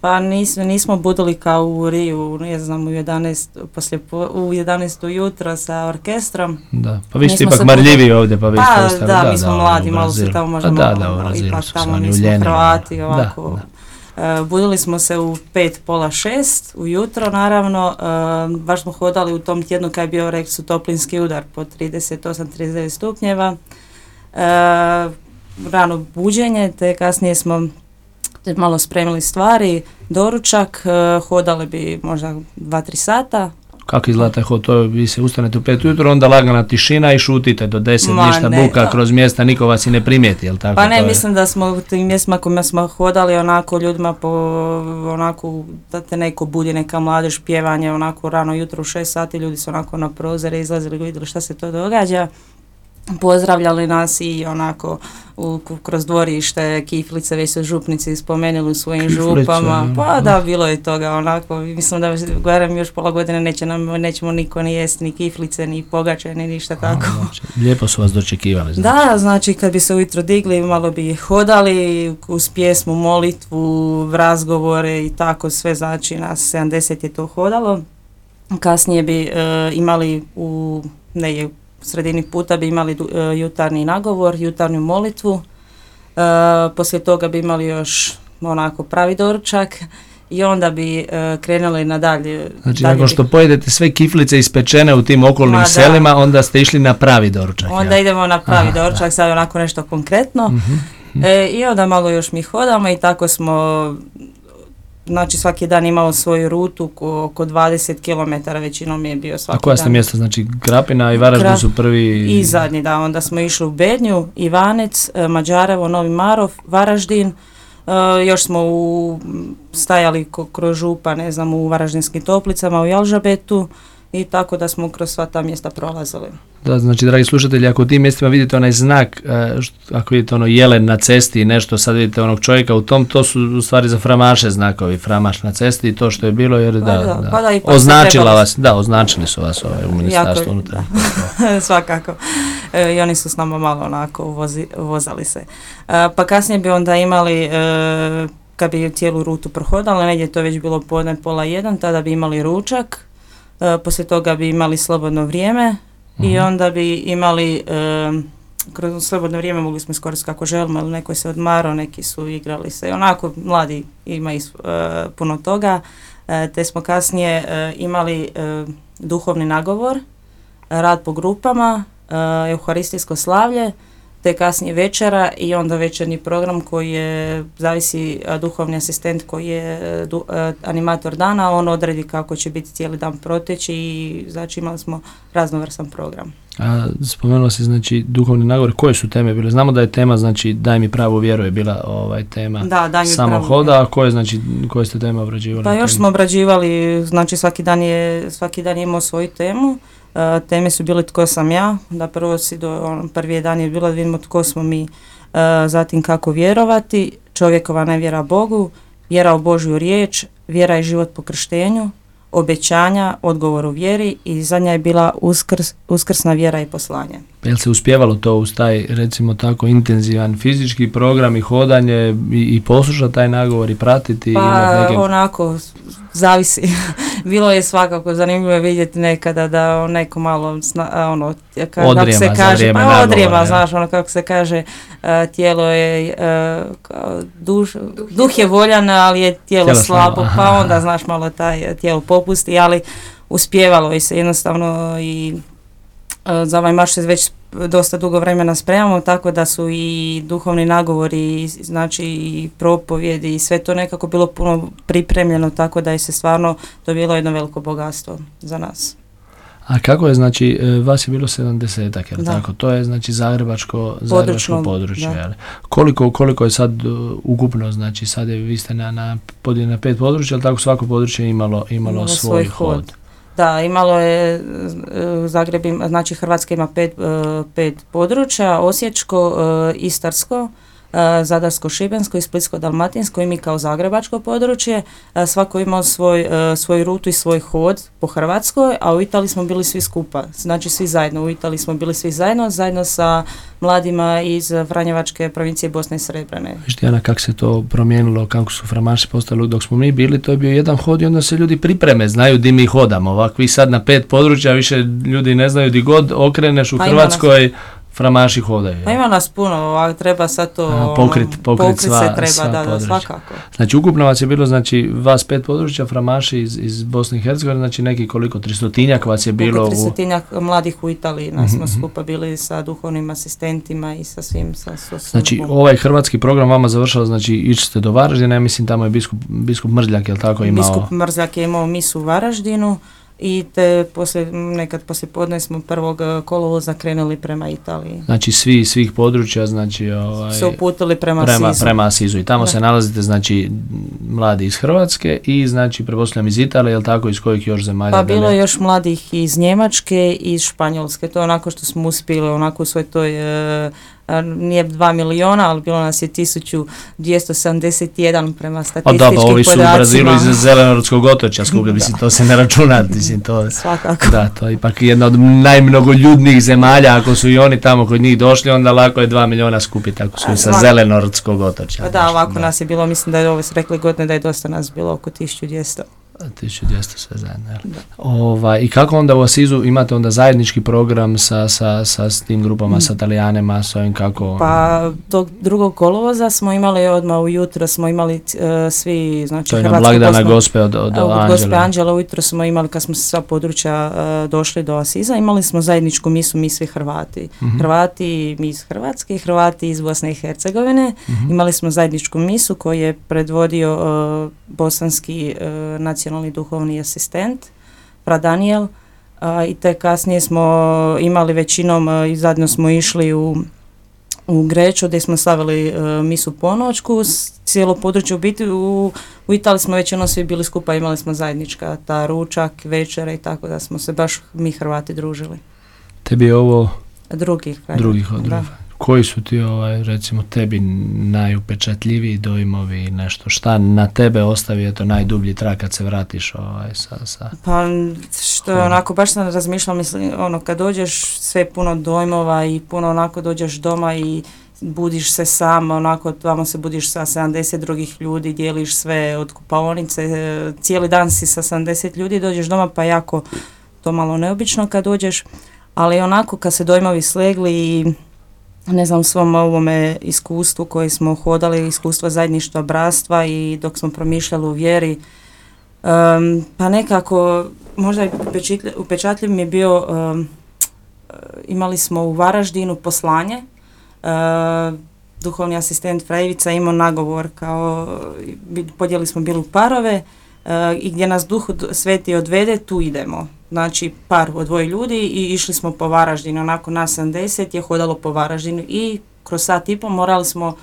Pa nismo, nismo budili kao u Riju, ne znam, u 11, poslije, u 11 jutro sa orkestrom. Da, pa vi ste ipak marljivi ovdje, pa vi pa, ste da, da, mi smo mladi, malo se tamo možemo, pa da, da, u ipak tamo nismo Hrvati, ovako. Da, da. budili smo se u pet, pola šest ujutro, naravno, uh, baš smo hodali u tom tjednu kad je bio reksu toplinski udar po 38-39 stupnjeva. Uh, rano buđenje, te kasnije smo malo spremili stvari, doručak, e, hodali bi možda 2-3 sata. Kako izgleda taj hod? To vi se ustanete u pet ujutro, onda lagana tišina i šutite do deset, Ma, ništa ne, buka kroz mjesta, niko vas i ne primijeti, jel tako? Pa ne, mislim da smo u tim mjestima kojima smo hodali onako ljudima po, onako, da te neko budi, neka mladež, pjevanje, onako rano jutro u šest sati, ljudi su onako na prozore izlazili, vidjeli šta se to događa pozdravljali nas i onako u, kroz dvorište kiflice već su župnici spomenuli u svojim župama. pa da bilo je toga onako. Mislim da gledam još pola godine neće nam, nećemo niko ni jesti ni kiflice ni pogače ni ništa tako. znači, lijepo su vas dočekivali znači. da znači kad bi se ujutro digli malo bi hodali uz pjesmu molitvu razgovore i tako sve znači nas 70 je to hodalo. Kasnije bi e, imali u ne sredini puta bi imali e, jutarnji nagovor, jutarnju molitvu, e, poslije toga bi imali još onako pravi doručak i onda bi e, krenuli nadalje. Znači nakon što pojedete sve kiflice ispečene u tim okolnim selima, onda ste išli na pravi doručak. Onda idemo na pravi Aha, doručak, sad onako nešto konkretno. Mhm. I onda malo još mi hodamo i tako smo znači svaki dan imao svoju rutu oko 20 km većinom je bio svaki A koja ste mjesta, znači Grapina i Varaždin su prvi? I zadnji, da, onda smo išli u Bednju, Ivanec, e, Mađarevo, Novi Marov, Varaždin, e, još smo u, stajali kroz župa, ne znam, u Varaždinskim toplicama, u Jalžabetu, i tako da smo kroz sva ta mjesta prolazili. Da, znači, dragi slušatelji, ako u tim mjestima vidite onaj znak, e, ako vidite ono jelen na cesti i nešto, sad vidite onog čovjeka u tom, to su u stvari za framaše znakovi, framaš na cesti i to što je bilo, jer pa da, da, pa da označila vas, da, označili su vas ovaj, u ministarstvu unutra. Svakako. E, I oni su s nama malo onako vozi, vozali se. E, pa kasnije bi onda imali kad bi cijelu rutu prohodali, negdje to već bilo podne pola jedan, tada bi imali ručak, E, poslije toga bi imali slobodno vrijeme i mhm. onda bi imali e, kroz slobodno vrijeme mogli smo iskoristiti kako želimo, ali neko se odmarao, neki su igrali se, onako mladi imaju e, puno toga, te smo kasnije imali duhovni nagovor, rad po grupama, euharistijsko slavlje, te kasnije večera i onda večerni program koji je, zavisi duhovni asistent koji je animator dana, on odredi kako će biti cijeli dan proteći i znači imali smo raznovrsan program. A spomenuo se znači duhovni nagovor, koje su teme bile? Znamo da je tema znači daj mi pravu vjeru je bila ovaj tema da, daj mi samohoda, a koje znači koje ste teme obrađivali? Pa još smo obrađivali, znači svaki dan je svaki dan je imao svoju temu. E, teme su bile tko sam ja, da prvo si do, on, prvi dan je bilo da vidimo tko smo mi, e, zatim kako vjerovati, čovjekova nevjera Bogu, vjera u Božju riječ, vjera i život po krštenju, obećanja, odgovor u vjeri i zadnja je bila uskrs, uskrsna vjera i poslanje. Jel se uspjevalo to uz taj recimo tako intenzivan fizički program i hodanje i, i poslušati taj nagovor i pratiti? Pa neke... onako, zavisi. Bilo je svakako zanimljivo vidjeti nekada da neko malo ono, kako se kaže, pa odrijema, znaš, ono kako se kaže, tijelo je, duš, duh, je voljan, ali je tijelo, slabo, pa onda znaš malo taj tijelo popusti, ali uspjevalo je se jednostavno i za ovaj marš se već dosta dugo vremena spremamo, tako da su i duhovni nagovori, znači i propovjedi i sve to nekako bilo puno pripremljeno, tako da je se stvarno to bilo jedno veliko bogatstvo za nas. A kako je, znači, e, vas je bilo 70-ak, jel tako? To je, znači, zagrebačko, zagrebačko područje, Koliko, koliko je sad e, ukupno, znači, sad je, vi ste na, na, na pet područja, ali tako svako područje imalo, imalo, svoj, hod. Da, imalo je e, Zagreb, znači Hrvatska ima pet, pet područja, Osječko, Istarsko, Zadarsko-Šibensko i Splitsko-Dalmatinsko i mi kao zagrebačko područje. Svako imao svoj, svoju rutu i svoj hod po Hrvatskoj, a u Italiji smo bili svi skupa, znači svi zajedno. U Italiji smo bili svi zajedno, zajedno sa mladima iz Franjevačke provincije Bosne i Srebrene. Viš kako se to promijenilo, kako su framaši postali dok smo mi bili, to je bio jedan hod i onda se ljudi pripreme, znaju di mi hodamo. Ovakvi sad na pet područja više ljudi ne znaju di god okreneš u pa Hrvatskoj, framaši hodaju. Pa ima nas puno, treba sad to ono, pokrit, pokrit, sva, se treba, da, da, svakako. Znači ukupno vas je bilo, znači vas pet područja, framaši iz, iz Bosne i Hercegovine, znači neki koliko, tristotinjak vas je bilo? Koliko tristotinjak mladih u Italiji, nas smo mhm, skupa bili sa duhovnim asistentima i sa svim. Sa, sa znači ovaj hrvatski program vama završao, znači ići ste do Varaždina, ja mislim tamo je biskup, biskup Mrzljak, jel tako imao? Biskup Mrzljak je imao misu u Varaždinu i te poslije, nekad poslije podne smo prvog e, kolovoza krenuli prema Italiji. Znači svi svih područja znači ovaj, se uputili prema, prema Sizu. Prema Sizu i tamo se nalazite znači mladi iz Hrvatske i znači prepostavljam iz Italije, jel tako iz kojih još zemalja? Pa bilo je još mladih iz Njemačke i iz Španjolske. To je onako što smo uspjeli onako u svoj toj e, nije 2 miliona, ali bilo nas je 1271 prema statističkim podacima. A da, ovi su u Brazilu iz Zelenorskog otoča skupili, mislim, to se ne računa, mislim, to Svakako. Da, to je ipak jedna od najmnogoljudnijih zemalja, ako su i oni tamo kod njih došli, onda lako je 2 miliona skupiti, ako su sa Zelenorskog otoča. Pa da, ovako nas je bilo, mislim da je ovo rekli godine da je dosta nas bilo oko 1200. 1200 sve zajedno. Ovaj, I kako onda u Asizu imate onda zajednički program sa, sa, sa s tim grupama, mm. sa Talijanima, s ovim kako? Pa tog drugog kolovoza smo imali odmah ujutro, smo imali uh, svi, znači To je na blagdana gospe od, od, od, od Gospe Anđela ujutro smo imali, kad smo se sva područja uh, došli do Asiza, imali smo zajedničku misu, mi svi Hrvati. Mm-hmm. Hrvati, mi iz Hrvatske Hrvati iz Bosne i Hercegovine. Mm-hmm. Imali smo zajedničku misu koju je predvodio uh, bosanski uh, nacionalni duhovni asistent, Fra Daniel, i te kasnije smo imali većinom i zadnjo smo išli u, u Greću gdje smo stavili uh, misu ponoćku, cijelo područje u biti u, u Italiji smo većinom svi bili skupa, imali smo zajednička ta ručak, večera i tako da smo se baš mi Hrvati družili. Tebi je ovo drugih, drugih od koji su ti ovaj, recimo tebi najupečatljiviji dojmovi nešto? Šta na tebe ostavi to najdublji trag kad se vratiš ovaj, sa, sa... Pa što je onako baš sam razmišljala mislim ono kad dođeš sve puno dojmova i puno onako dođeš doma i budiš se sam, onako tamo se budiš sa 70 drugih ljudi, dijeliš sve od kupaonice, cijeli dan si sa 70 ljudi, dođeš doma pa jako to malo neobično kad dođeš, ali onako kad se dojmovi slegli i ne znam, svom ovome iskustvu koji smo hodali, iskustva zajedništva bratstva i dok smo promišljali u vjeri, pa nekako, možda upečatljiv mi je bio, imali smo u Varaždinu poslanje, duhovni asistent Frajevica imao nagovor kao, podijeli smo bili u parove i gdje nas duh sveti odvede, tu idemo znači par od dvoje ljudi i išli smo po Varaždinu, onako na 70 je hodalo po Varaždinu i kroz sat i pol morali smo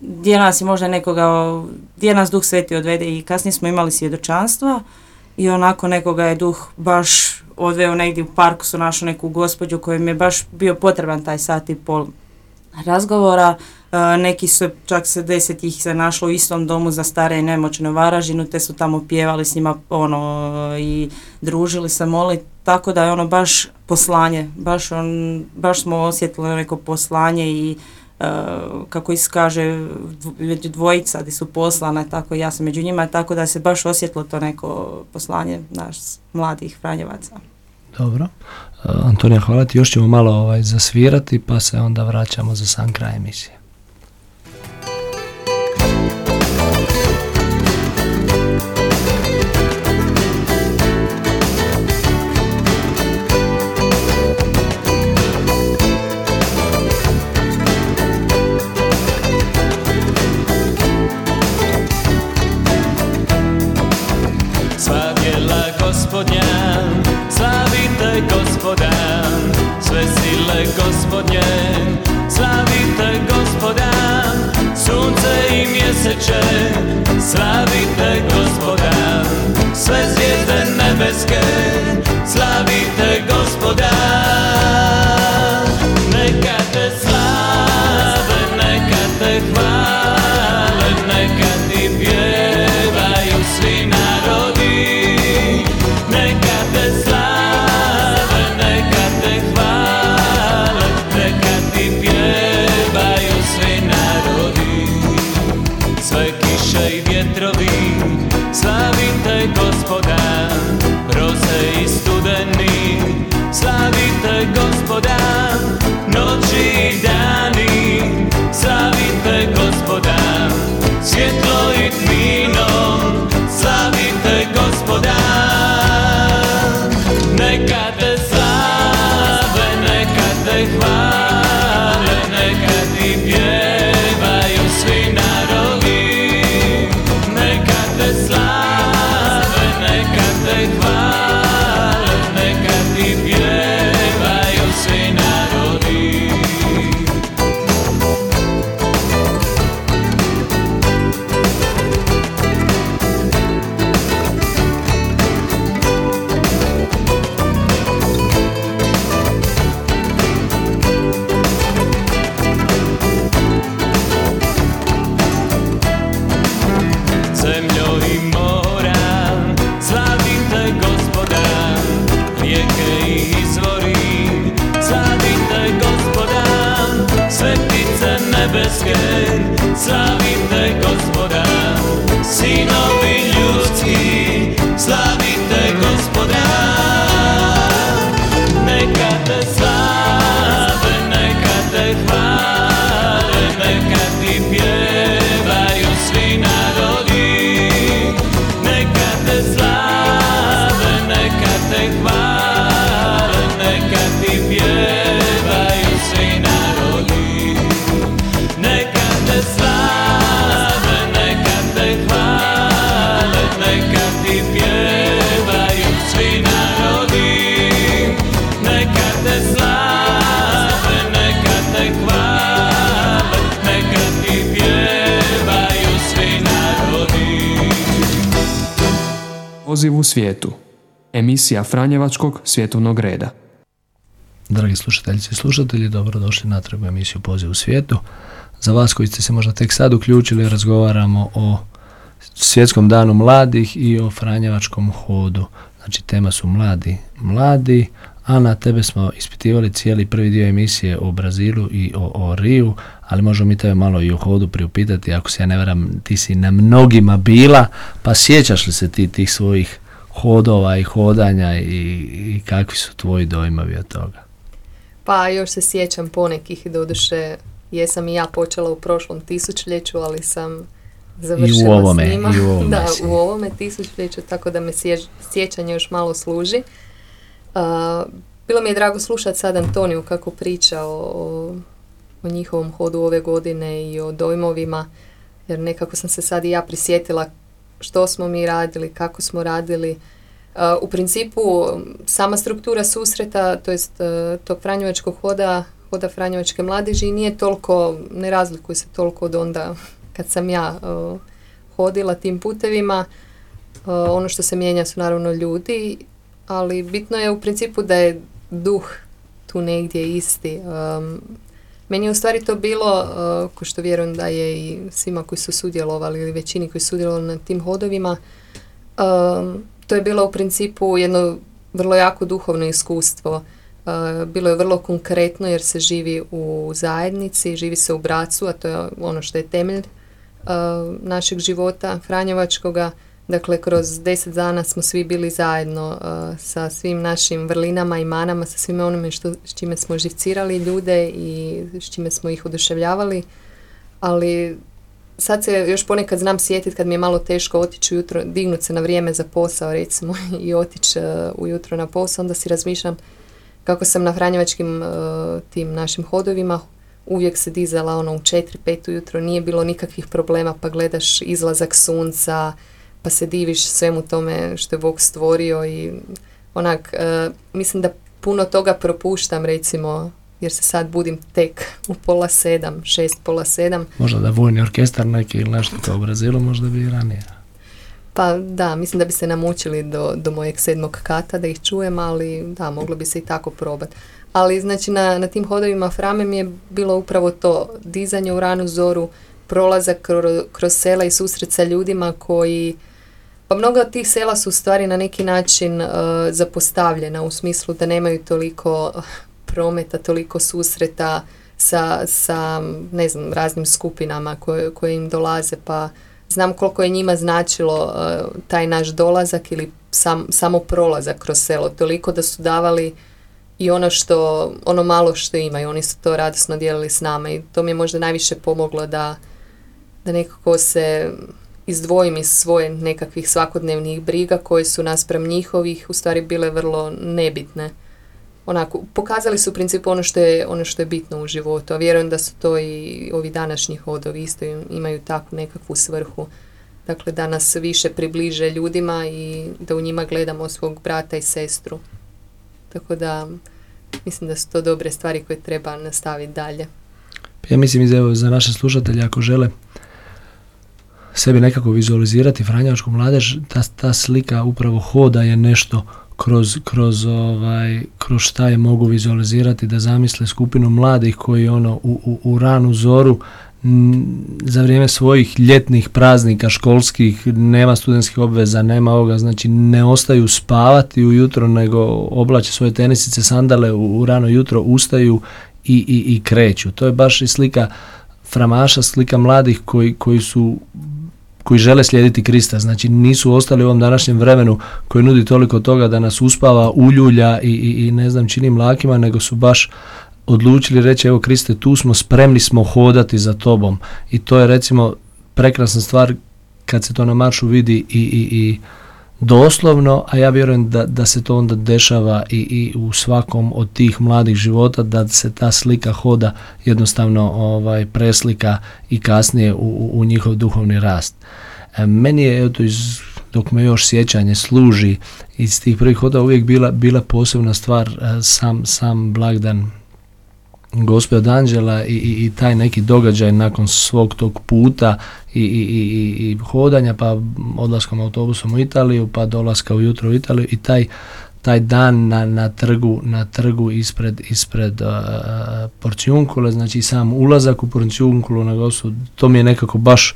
gdje nas je možda nekoga, gdje nas duh sveti odvede i kasnije smo imali svjedočanstva i onako nekoga je duh baš odveo negdje u parku su našli neku gospođu kojem je baš bio potreban taj sat i pol razgovora. E, neki su, čak se deset ih se našlo u istom domu za stare i nemoćne Varažinu, te su tamo pjevali s njima ono, i družili se, moli, tako da je ono baš poslanje, baš, on, baš smo osjetili neko poslanje i uh, kako iskaže dvojica gdje su poslane, tako ja sam među njima, tako da se baš osjetilo to neko poslanje naš mladih Franjevaca. Dobro. Uh, Antonija, hvala ti. Još ćemo malo ovaj, zasvirati pa se onda vraćamo za sam kraj emisije. Slave Poziv u svijetu. Emisija Franjevačkog svjetovnog reda. Dragi slušateljice i slušatelji, dobrodošli natrag u emisiju Poziv u svijetu. Za vas koji ste se možda tek sad uključili, razgovaramo o svjetskom danu mladih i o Franjevačkom hodu. Znači, tema su mladi, mladi, a na tebe smo ispitivali cijeli prvi dio emisije o Brazilu i o, o Riju, ali možemo mi tebe malo i o hodu priupitati, ako se ja ne varam, ti si na mnogima bila, pa sjećaš li se ti tih svojih hodova i hodanja i, i kakvi su tvoji dojmovi od toga? Pa još se sjećam ponekih, doduše jesam i ja počela u prošlom tisućljeću, ali sam završila ovome, s njima. i u ovome da, si. u ovome tisućljeću, tako da me sjećanje još malo služi. A, bilo mi je drago slušati sad Antoniju kako priča o, o, o njihovom hodu ove godine i o dojmovima, jer nekako sam se sad i ja prisjetila što smo mi radili, kako smo radili. A, u principu, sama struktura susreta, to jest e, tog Franjevačkog hoda, hoda Franjevačke mladeži nije toliko, ne razlikuje se toliko od onda kad sam ja e, hodila tim putevima. E, ono što se mijenja su naravno ljudi, ali bitno je u principu da je duh tu negdje isti. Meni je u stvari to bilo, uh, ko što vjerujem da je i svima koji su sudjelovali ili većini koji su sudjelovali na tim hodovima, um, to je bilo u principu jedno vrlo jako duhovno iskustvo. Uh, bilo je vrlo konkretno jer se živi u zajednici, živi se u bracu, a to je ono što je temelj uh, našeg života Franjevačkoga. Dakle, kroz deset dana smo svi bili zajedno uh, sa svim našim vrlinama i manama, sa svime onome što, s čime smo živcirali ljude i s čime smo ih oduševljavali. Ali sad se još ponekad znam sjetiti kad mi je malo teško otići ujutro, dignuti se na vrijeme za posao recimo i otići uh, ujutro na posao, onda si razmišljam kako sam na Franjevačkim uh, tim našim hodovima uvijek se dizala ono u 4-5 ujutro, nije bilo nikakvih problema pa gledaš izlazak sunca, pa se diviš svemu tome što je Bog stvorio i onak, e, mislim da puno toga propuštam recimo jer se sad budim tek u pola sedam, šest, pola sedam. Možda da vojni orkestar neki ili nešto kao u Brazilu, možda bi i ranije. Pa da, mislim da bi se namučili do, do mojeg sedmog kata da ih čujem, ali da, moglo bi se i tako probati. Ali znači na, na tim hodovima Frame mi je bilo upravo to, dizanje u ranu zoru, prolazak kroz, kroz sela i susret sa ljudima koji pa mnoga od tih sela su stvari na neki način uh, zapostavljena u smislu da nemaju toliko uh, prometa, toliko susreta sa, sa ne znam, raznim skupinama koje, koje im dolaze pa znam koliko je njima značilo taj naš dolazak ili sam, samo prolazak kroz selo, toliko da su davali i ono što, ono malo što imaju, oni su to radosno dijelili s nama i to mi je možda najviše pomoglo da, da nekako se izdvojim iz svoje nekakvih svakodnevnih briga koje su naspram njihovih u stvari bile vrlo nebitne. Onako, pokazali su u principu ono što je, ono što je bitno u životu, a vjerujem da su to i ovi današnji hodovi isto imaju takvu nekakvu svrhu. Dakle, da nas više približe ljudima i da u njima gledamo svog brata i sestru. Tako da mislim da su to dobre stvari koje treba nastaviti dalje. Ja mislim evo, za naše slušatelje ako žele sebi nekako vizualizirati Franjevačku mladež, ta, ta slika upravo hoda je nešto kroz, kroz, ovaj, kroz šta je mogu vizualizirati da zamisle skupinu mladih koji ono u, u, u ranu zoru za vrijeme svojih ljetnih praznika školskih nema studentskih obveza, nema ovoga, znači ne ostaju spavati ujutro nego oblače svoje tenisice, sandale u, rano jutro, ustaju i, i, i kreću. To je baš i slika framaša, slika mladih koji, koji su koji žele slijediti Krista, znači nisu ostali u ovom današnjem vremenu koji nudi toliko toga da nas uspava, uljulja i, i, i ne znam čini mlakima, nego su baš odlučili reći evo Kriste tu smo, spremni smo hodati za tobom. I to je recimo prekrasna stvar kad se to na maršu vidi i, i, i doslovno, a ja vjerujem da, da se to onda dešava i, i u svakom od tih mladih života, da se ta slika hoda jednostavno ovaj preslika i kasnije u, u njihov duhovni rast. E, meni je, eto, iz, dok me još sjećanje služi, iz tih prvih hoda uvijek bila, bila posebna stvar e, sam, sam blagdan gospe od Anđela i, i, i, taj neki događaj nakon svog tog puta i, i, i hodanja pa odlaskom autobusom u Italiju pa dolaska ujutro u Italiju i taj taj dan na, na trgu na trgu ispred ispred uh, Porciunkule znači sam ulazak u Porciunkulu na gosu to mi je nekako baš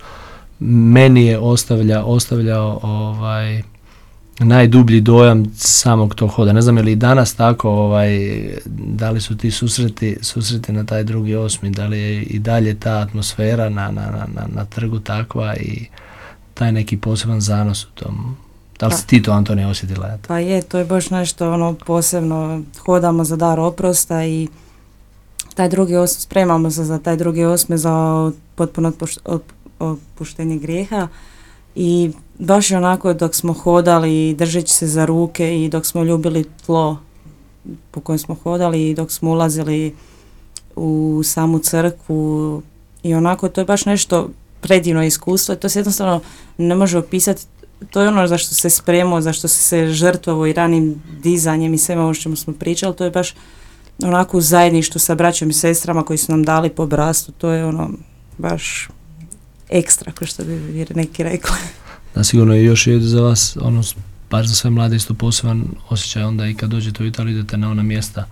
meni je ostavlja ostavljao ovaj najdublji dojam samog tog hoda. Ne znam je li i danas tako, ovaj, da li su ti susreti, susreti na taj drugi osmi, da li je i dalje ta atmosfera na, na, na, na trgu takva i taj neki poseban zanos u tom. Da li si ti to, Antonija, osjetila? Pa je, to je baš nešto ono posebno. Hodamo za dar oprosta i taj drugi osmi, spremamo se za taj drugi osmi za potpuno opuštenje grijeha i baš onako dok smo hodali držeći se za ruke i dok smo ljubili tlo po kojem smo hodali i dok smo ulazili u samu crkvu i onako to je baš nešto predivno iskustvo. To se jednostavno ne može opisati. To je ono za što se spremao, za što se žrtvovo i ranim dizanjem i sve ovo što smo pričali, to je baš onako u zajedništvu sa braćom i sestrama koji su nam dali po brastu, to je ono baš ekstra, kao što bi neki rekli. Da, sigurno je još je za vas, ono, bar za sve mlade isto poseban osjećaj onda i kad dođete u Italiju idete na ona mjesta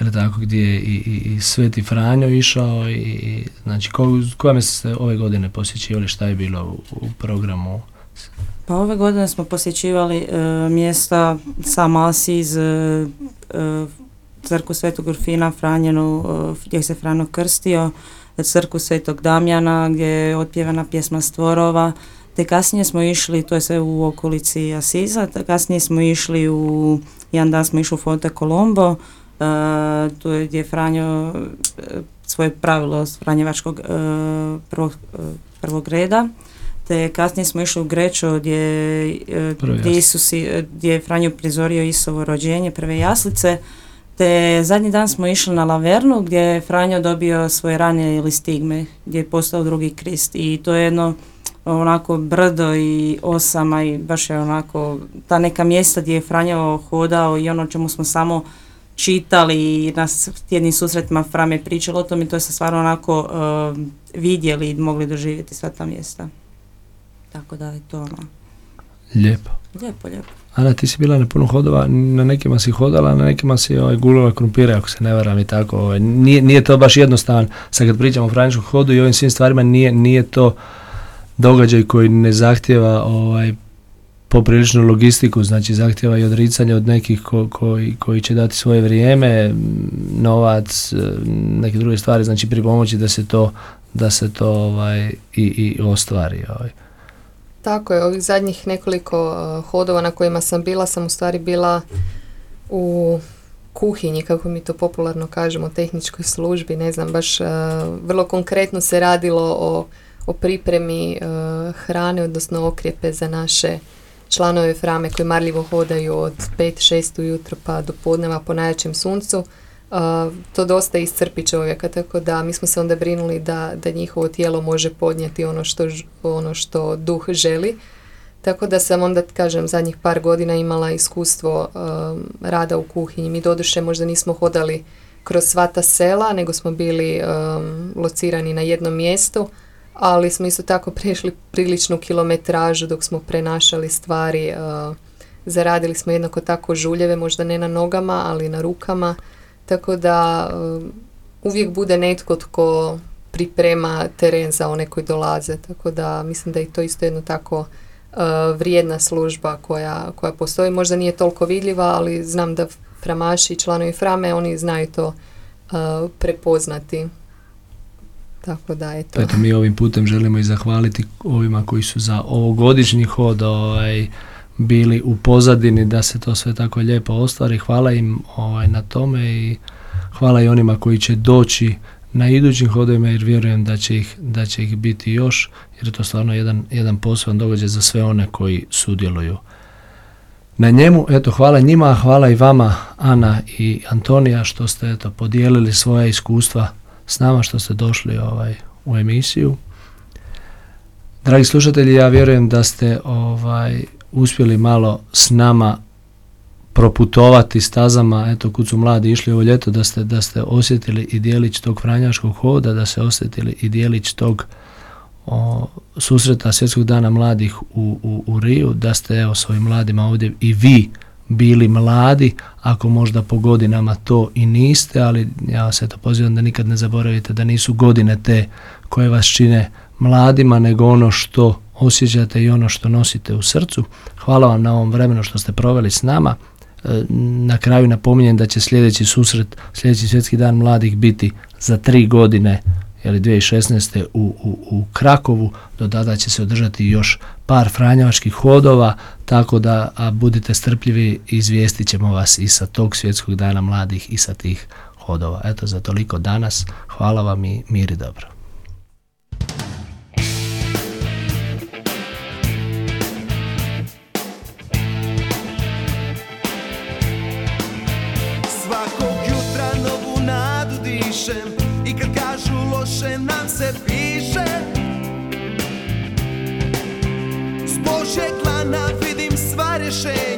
jer tako gdje je i, i, i Sveti Franjo išao i, i znači ko, koja mjesta ste ove godine posjećivali, šta je bilo u, u programu? Pa ove godine smo posjećivali e, mjesta sam Asiz, e, crku Svetog Urfina Franjenu gdje se Frano krstio, crku Svetog Damjana gdje je otpjevana pjesma Stvorova, te kasnije smo išli, to je sve u okolici Asiza, te kasnije smo išli u, jedan dan smo išli u Fonte Colombo, uh, to je gdje je Franjo e, svoje pravilo Franjevačkog uh, prvog, prvog reda, te kasnije smo išli u Grečo gdje, gdje, Isusi, gdje je Franjo prizorio Isovo rođenje, prve jaslice, te zadnji dan smo išli na Lavernu gdje je Franjo dobio svoje rane ili stigme, gdje je postao drugi krist i to je jedno onako brdo i osama i baš je onako ta neka mjesta gdje je Franjo hodao i ono čemu smo samo čitali i na tjednim susretima Fram je pričalo o tom i to se stvarno onako uh, vidjeli i mogli doživjeti sva ta mjesta. Tako da je to ono. Lijepo. Lijepo, lijepo. Ana, ti si bila na puno hodova, na nekima si hodala, na nekima si ovaj, gulila krumpire, ako se ne varam i tako. Ovaj. Nije, nije to baš jednostavan, sad kad pričamo o franjičkom hodu i ovim svim stvarima, nije, nije to događaj koji ne zahtjeva ovaj, popriličnu logistiku, znači zahtjeva i odricanje od nekih ko, koji, koji će dati svoje vrijeme, novac, neke druge stvari, znači pri pomoći da se to, da se to ovaj, i, i ostvari. Ovaj. Tako je, ovih zadnjih nekoliko hodova na kojima sam bila, sam u stvari bila u kuhinji, kako mi to popularno kažemo, tehničkoj službi, ne znam, baš vrlo konkretno se radilo o, o pripremi hrane, odnosno okrijepe za naše članove Frame koji marljivo hodaju od 5-6 ujutro pa do podneva po najjačem suncu. To dosta iscrpi čovjeka, tako da mi smo se onda brinuli da, da njihovo tijelo može podnijeti ono što, ono što duh želi. Tako da sam onda, kažem, zadnjih par godina imala iskustvo rada u kuhinji. Mi doduše možda nismo hodali kroz sva ta sela, nego smo bili locirani na jednom mjestu, ali smo isto tako prešli priličnu kilometražu dok smo prenašali stvari. Uh, zaradili smo jednako tako žuljeve, možda ne na nogama, ali na rukama. Tako da uh, uvijek bude netko tko priprema teren za one koji dolaze. Tako da mislim da je to isto jedno tako uh, vrijedna služba koja, koja postoji. Možda nije toliko vidljiva, ali znam da framaši i članovi frame, oni znaju to prepoznati tako da eto. Eto mi ovim putem želimo i zahvaliti ovima koji su za ovogodišnji hod ovaj, bili u pozadini da se to sve tako lijepo ostvari. Hvala im ovaj, na tome i hvala i onima koji će doći na idućim hodovima jer vjerujem da će ih, da će ih biti još jer je to stvarno jedan, jedan poseban događaj za sve one koji sudjeluju na njemu. Eto, hvala njima, hvala i vama Ana i Antonija što ste eto, podijelili svoja iskustva s nama što ste došli ovaj, u emisiju. Dragi slušatelji, ja vjerujem da ste ovaj, uspjeli malo s nama proputovati stazama, eto kud su mladi išli ovo ljeto, da ste, da ste osjetili i dijelić tog franjaškog hoda, da ste osjetili i dijelić tog o, susreta svjetskog dana mladih u, u, u Riju, da ste evo svojim mladima ovdje i vi bili mladi, ako možda po godinama to i niste, ali ja vas eto pozivam da nikad ne zaboravite da nisu godine te koje vas čine mladima, nego ono što osjećate i ono što nosite u srcu. Hvala vam na ovom vremenu što ste proveli s nama. E, na kraju napominjem da će sljedeći susret, sljedeći svjetski dan mladih biti za tri godine ili 2016. U, u, u Krakovu, do tada će se održati još par franjevačkih hodova, tako da a budite strpljivi, izvijestit ćemo vas i sa tog svjetskog dana mladih i sa tih hodova. Eto, za toliko danas. Hvala vam i mir i dobro. Loše nam se piše. S Božeg vidim sva rješenja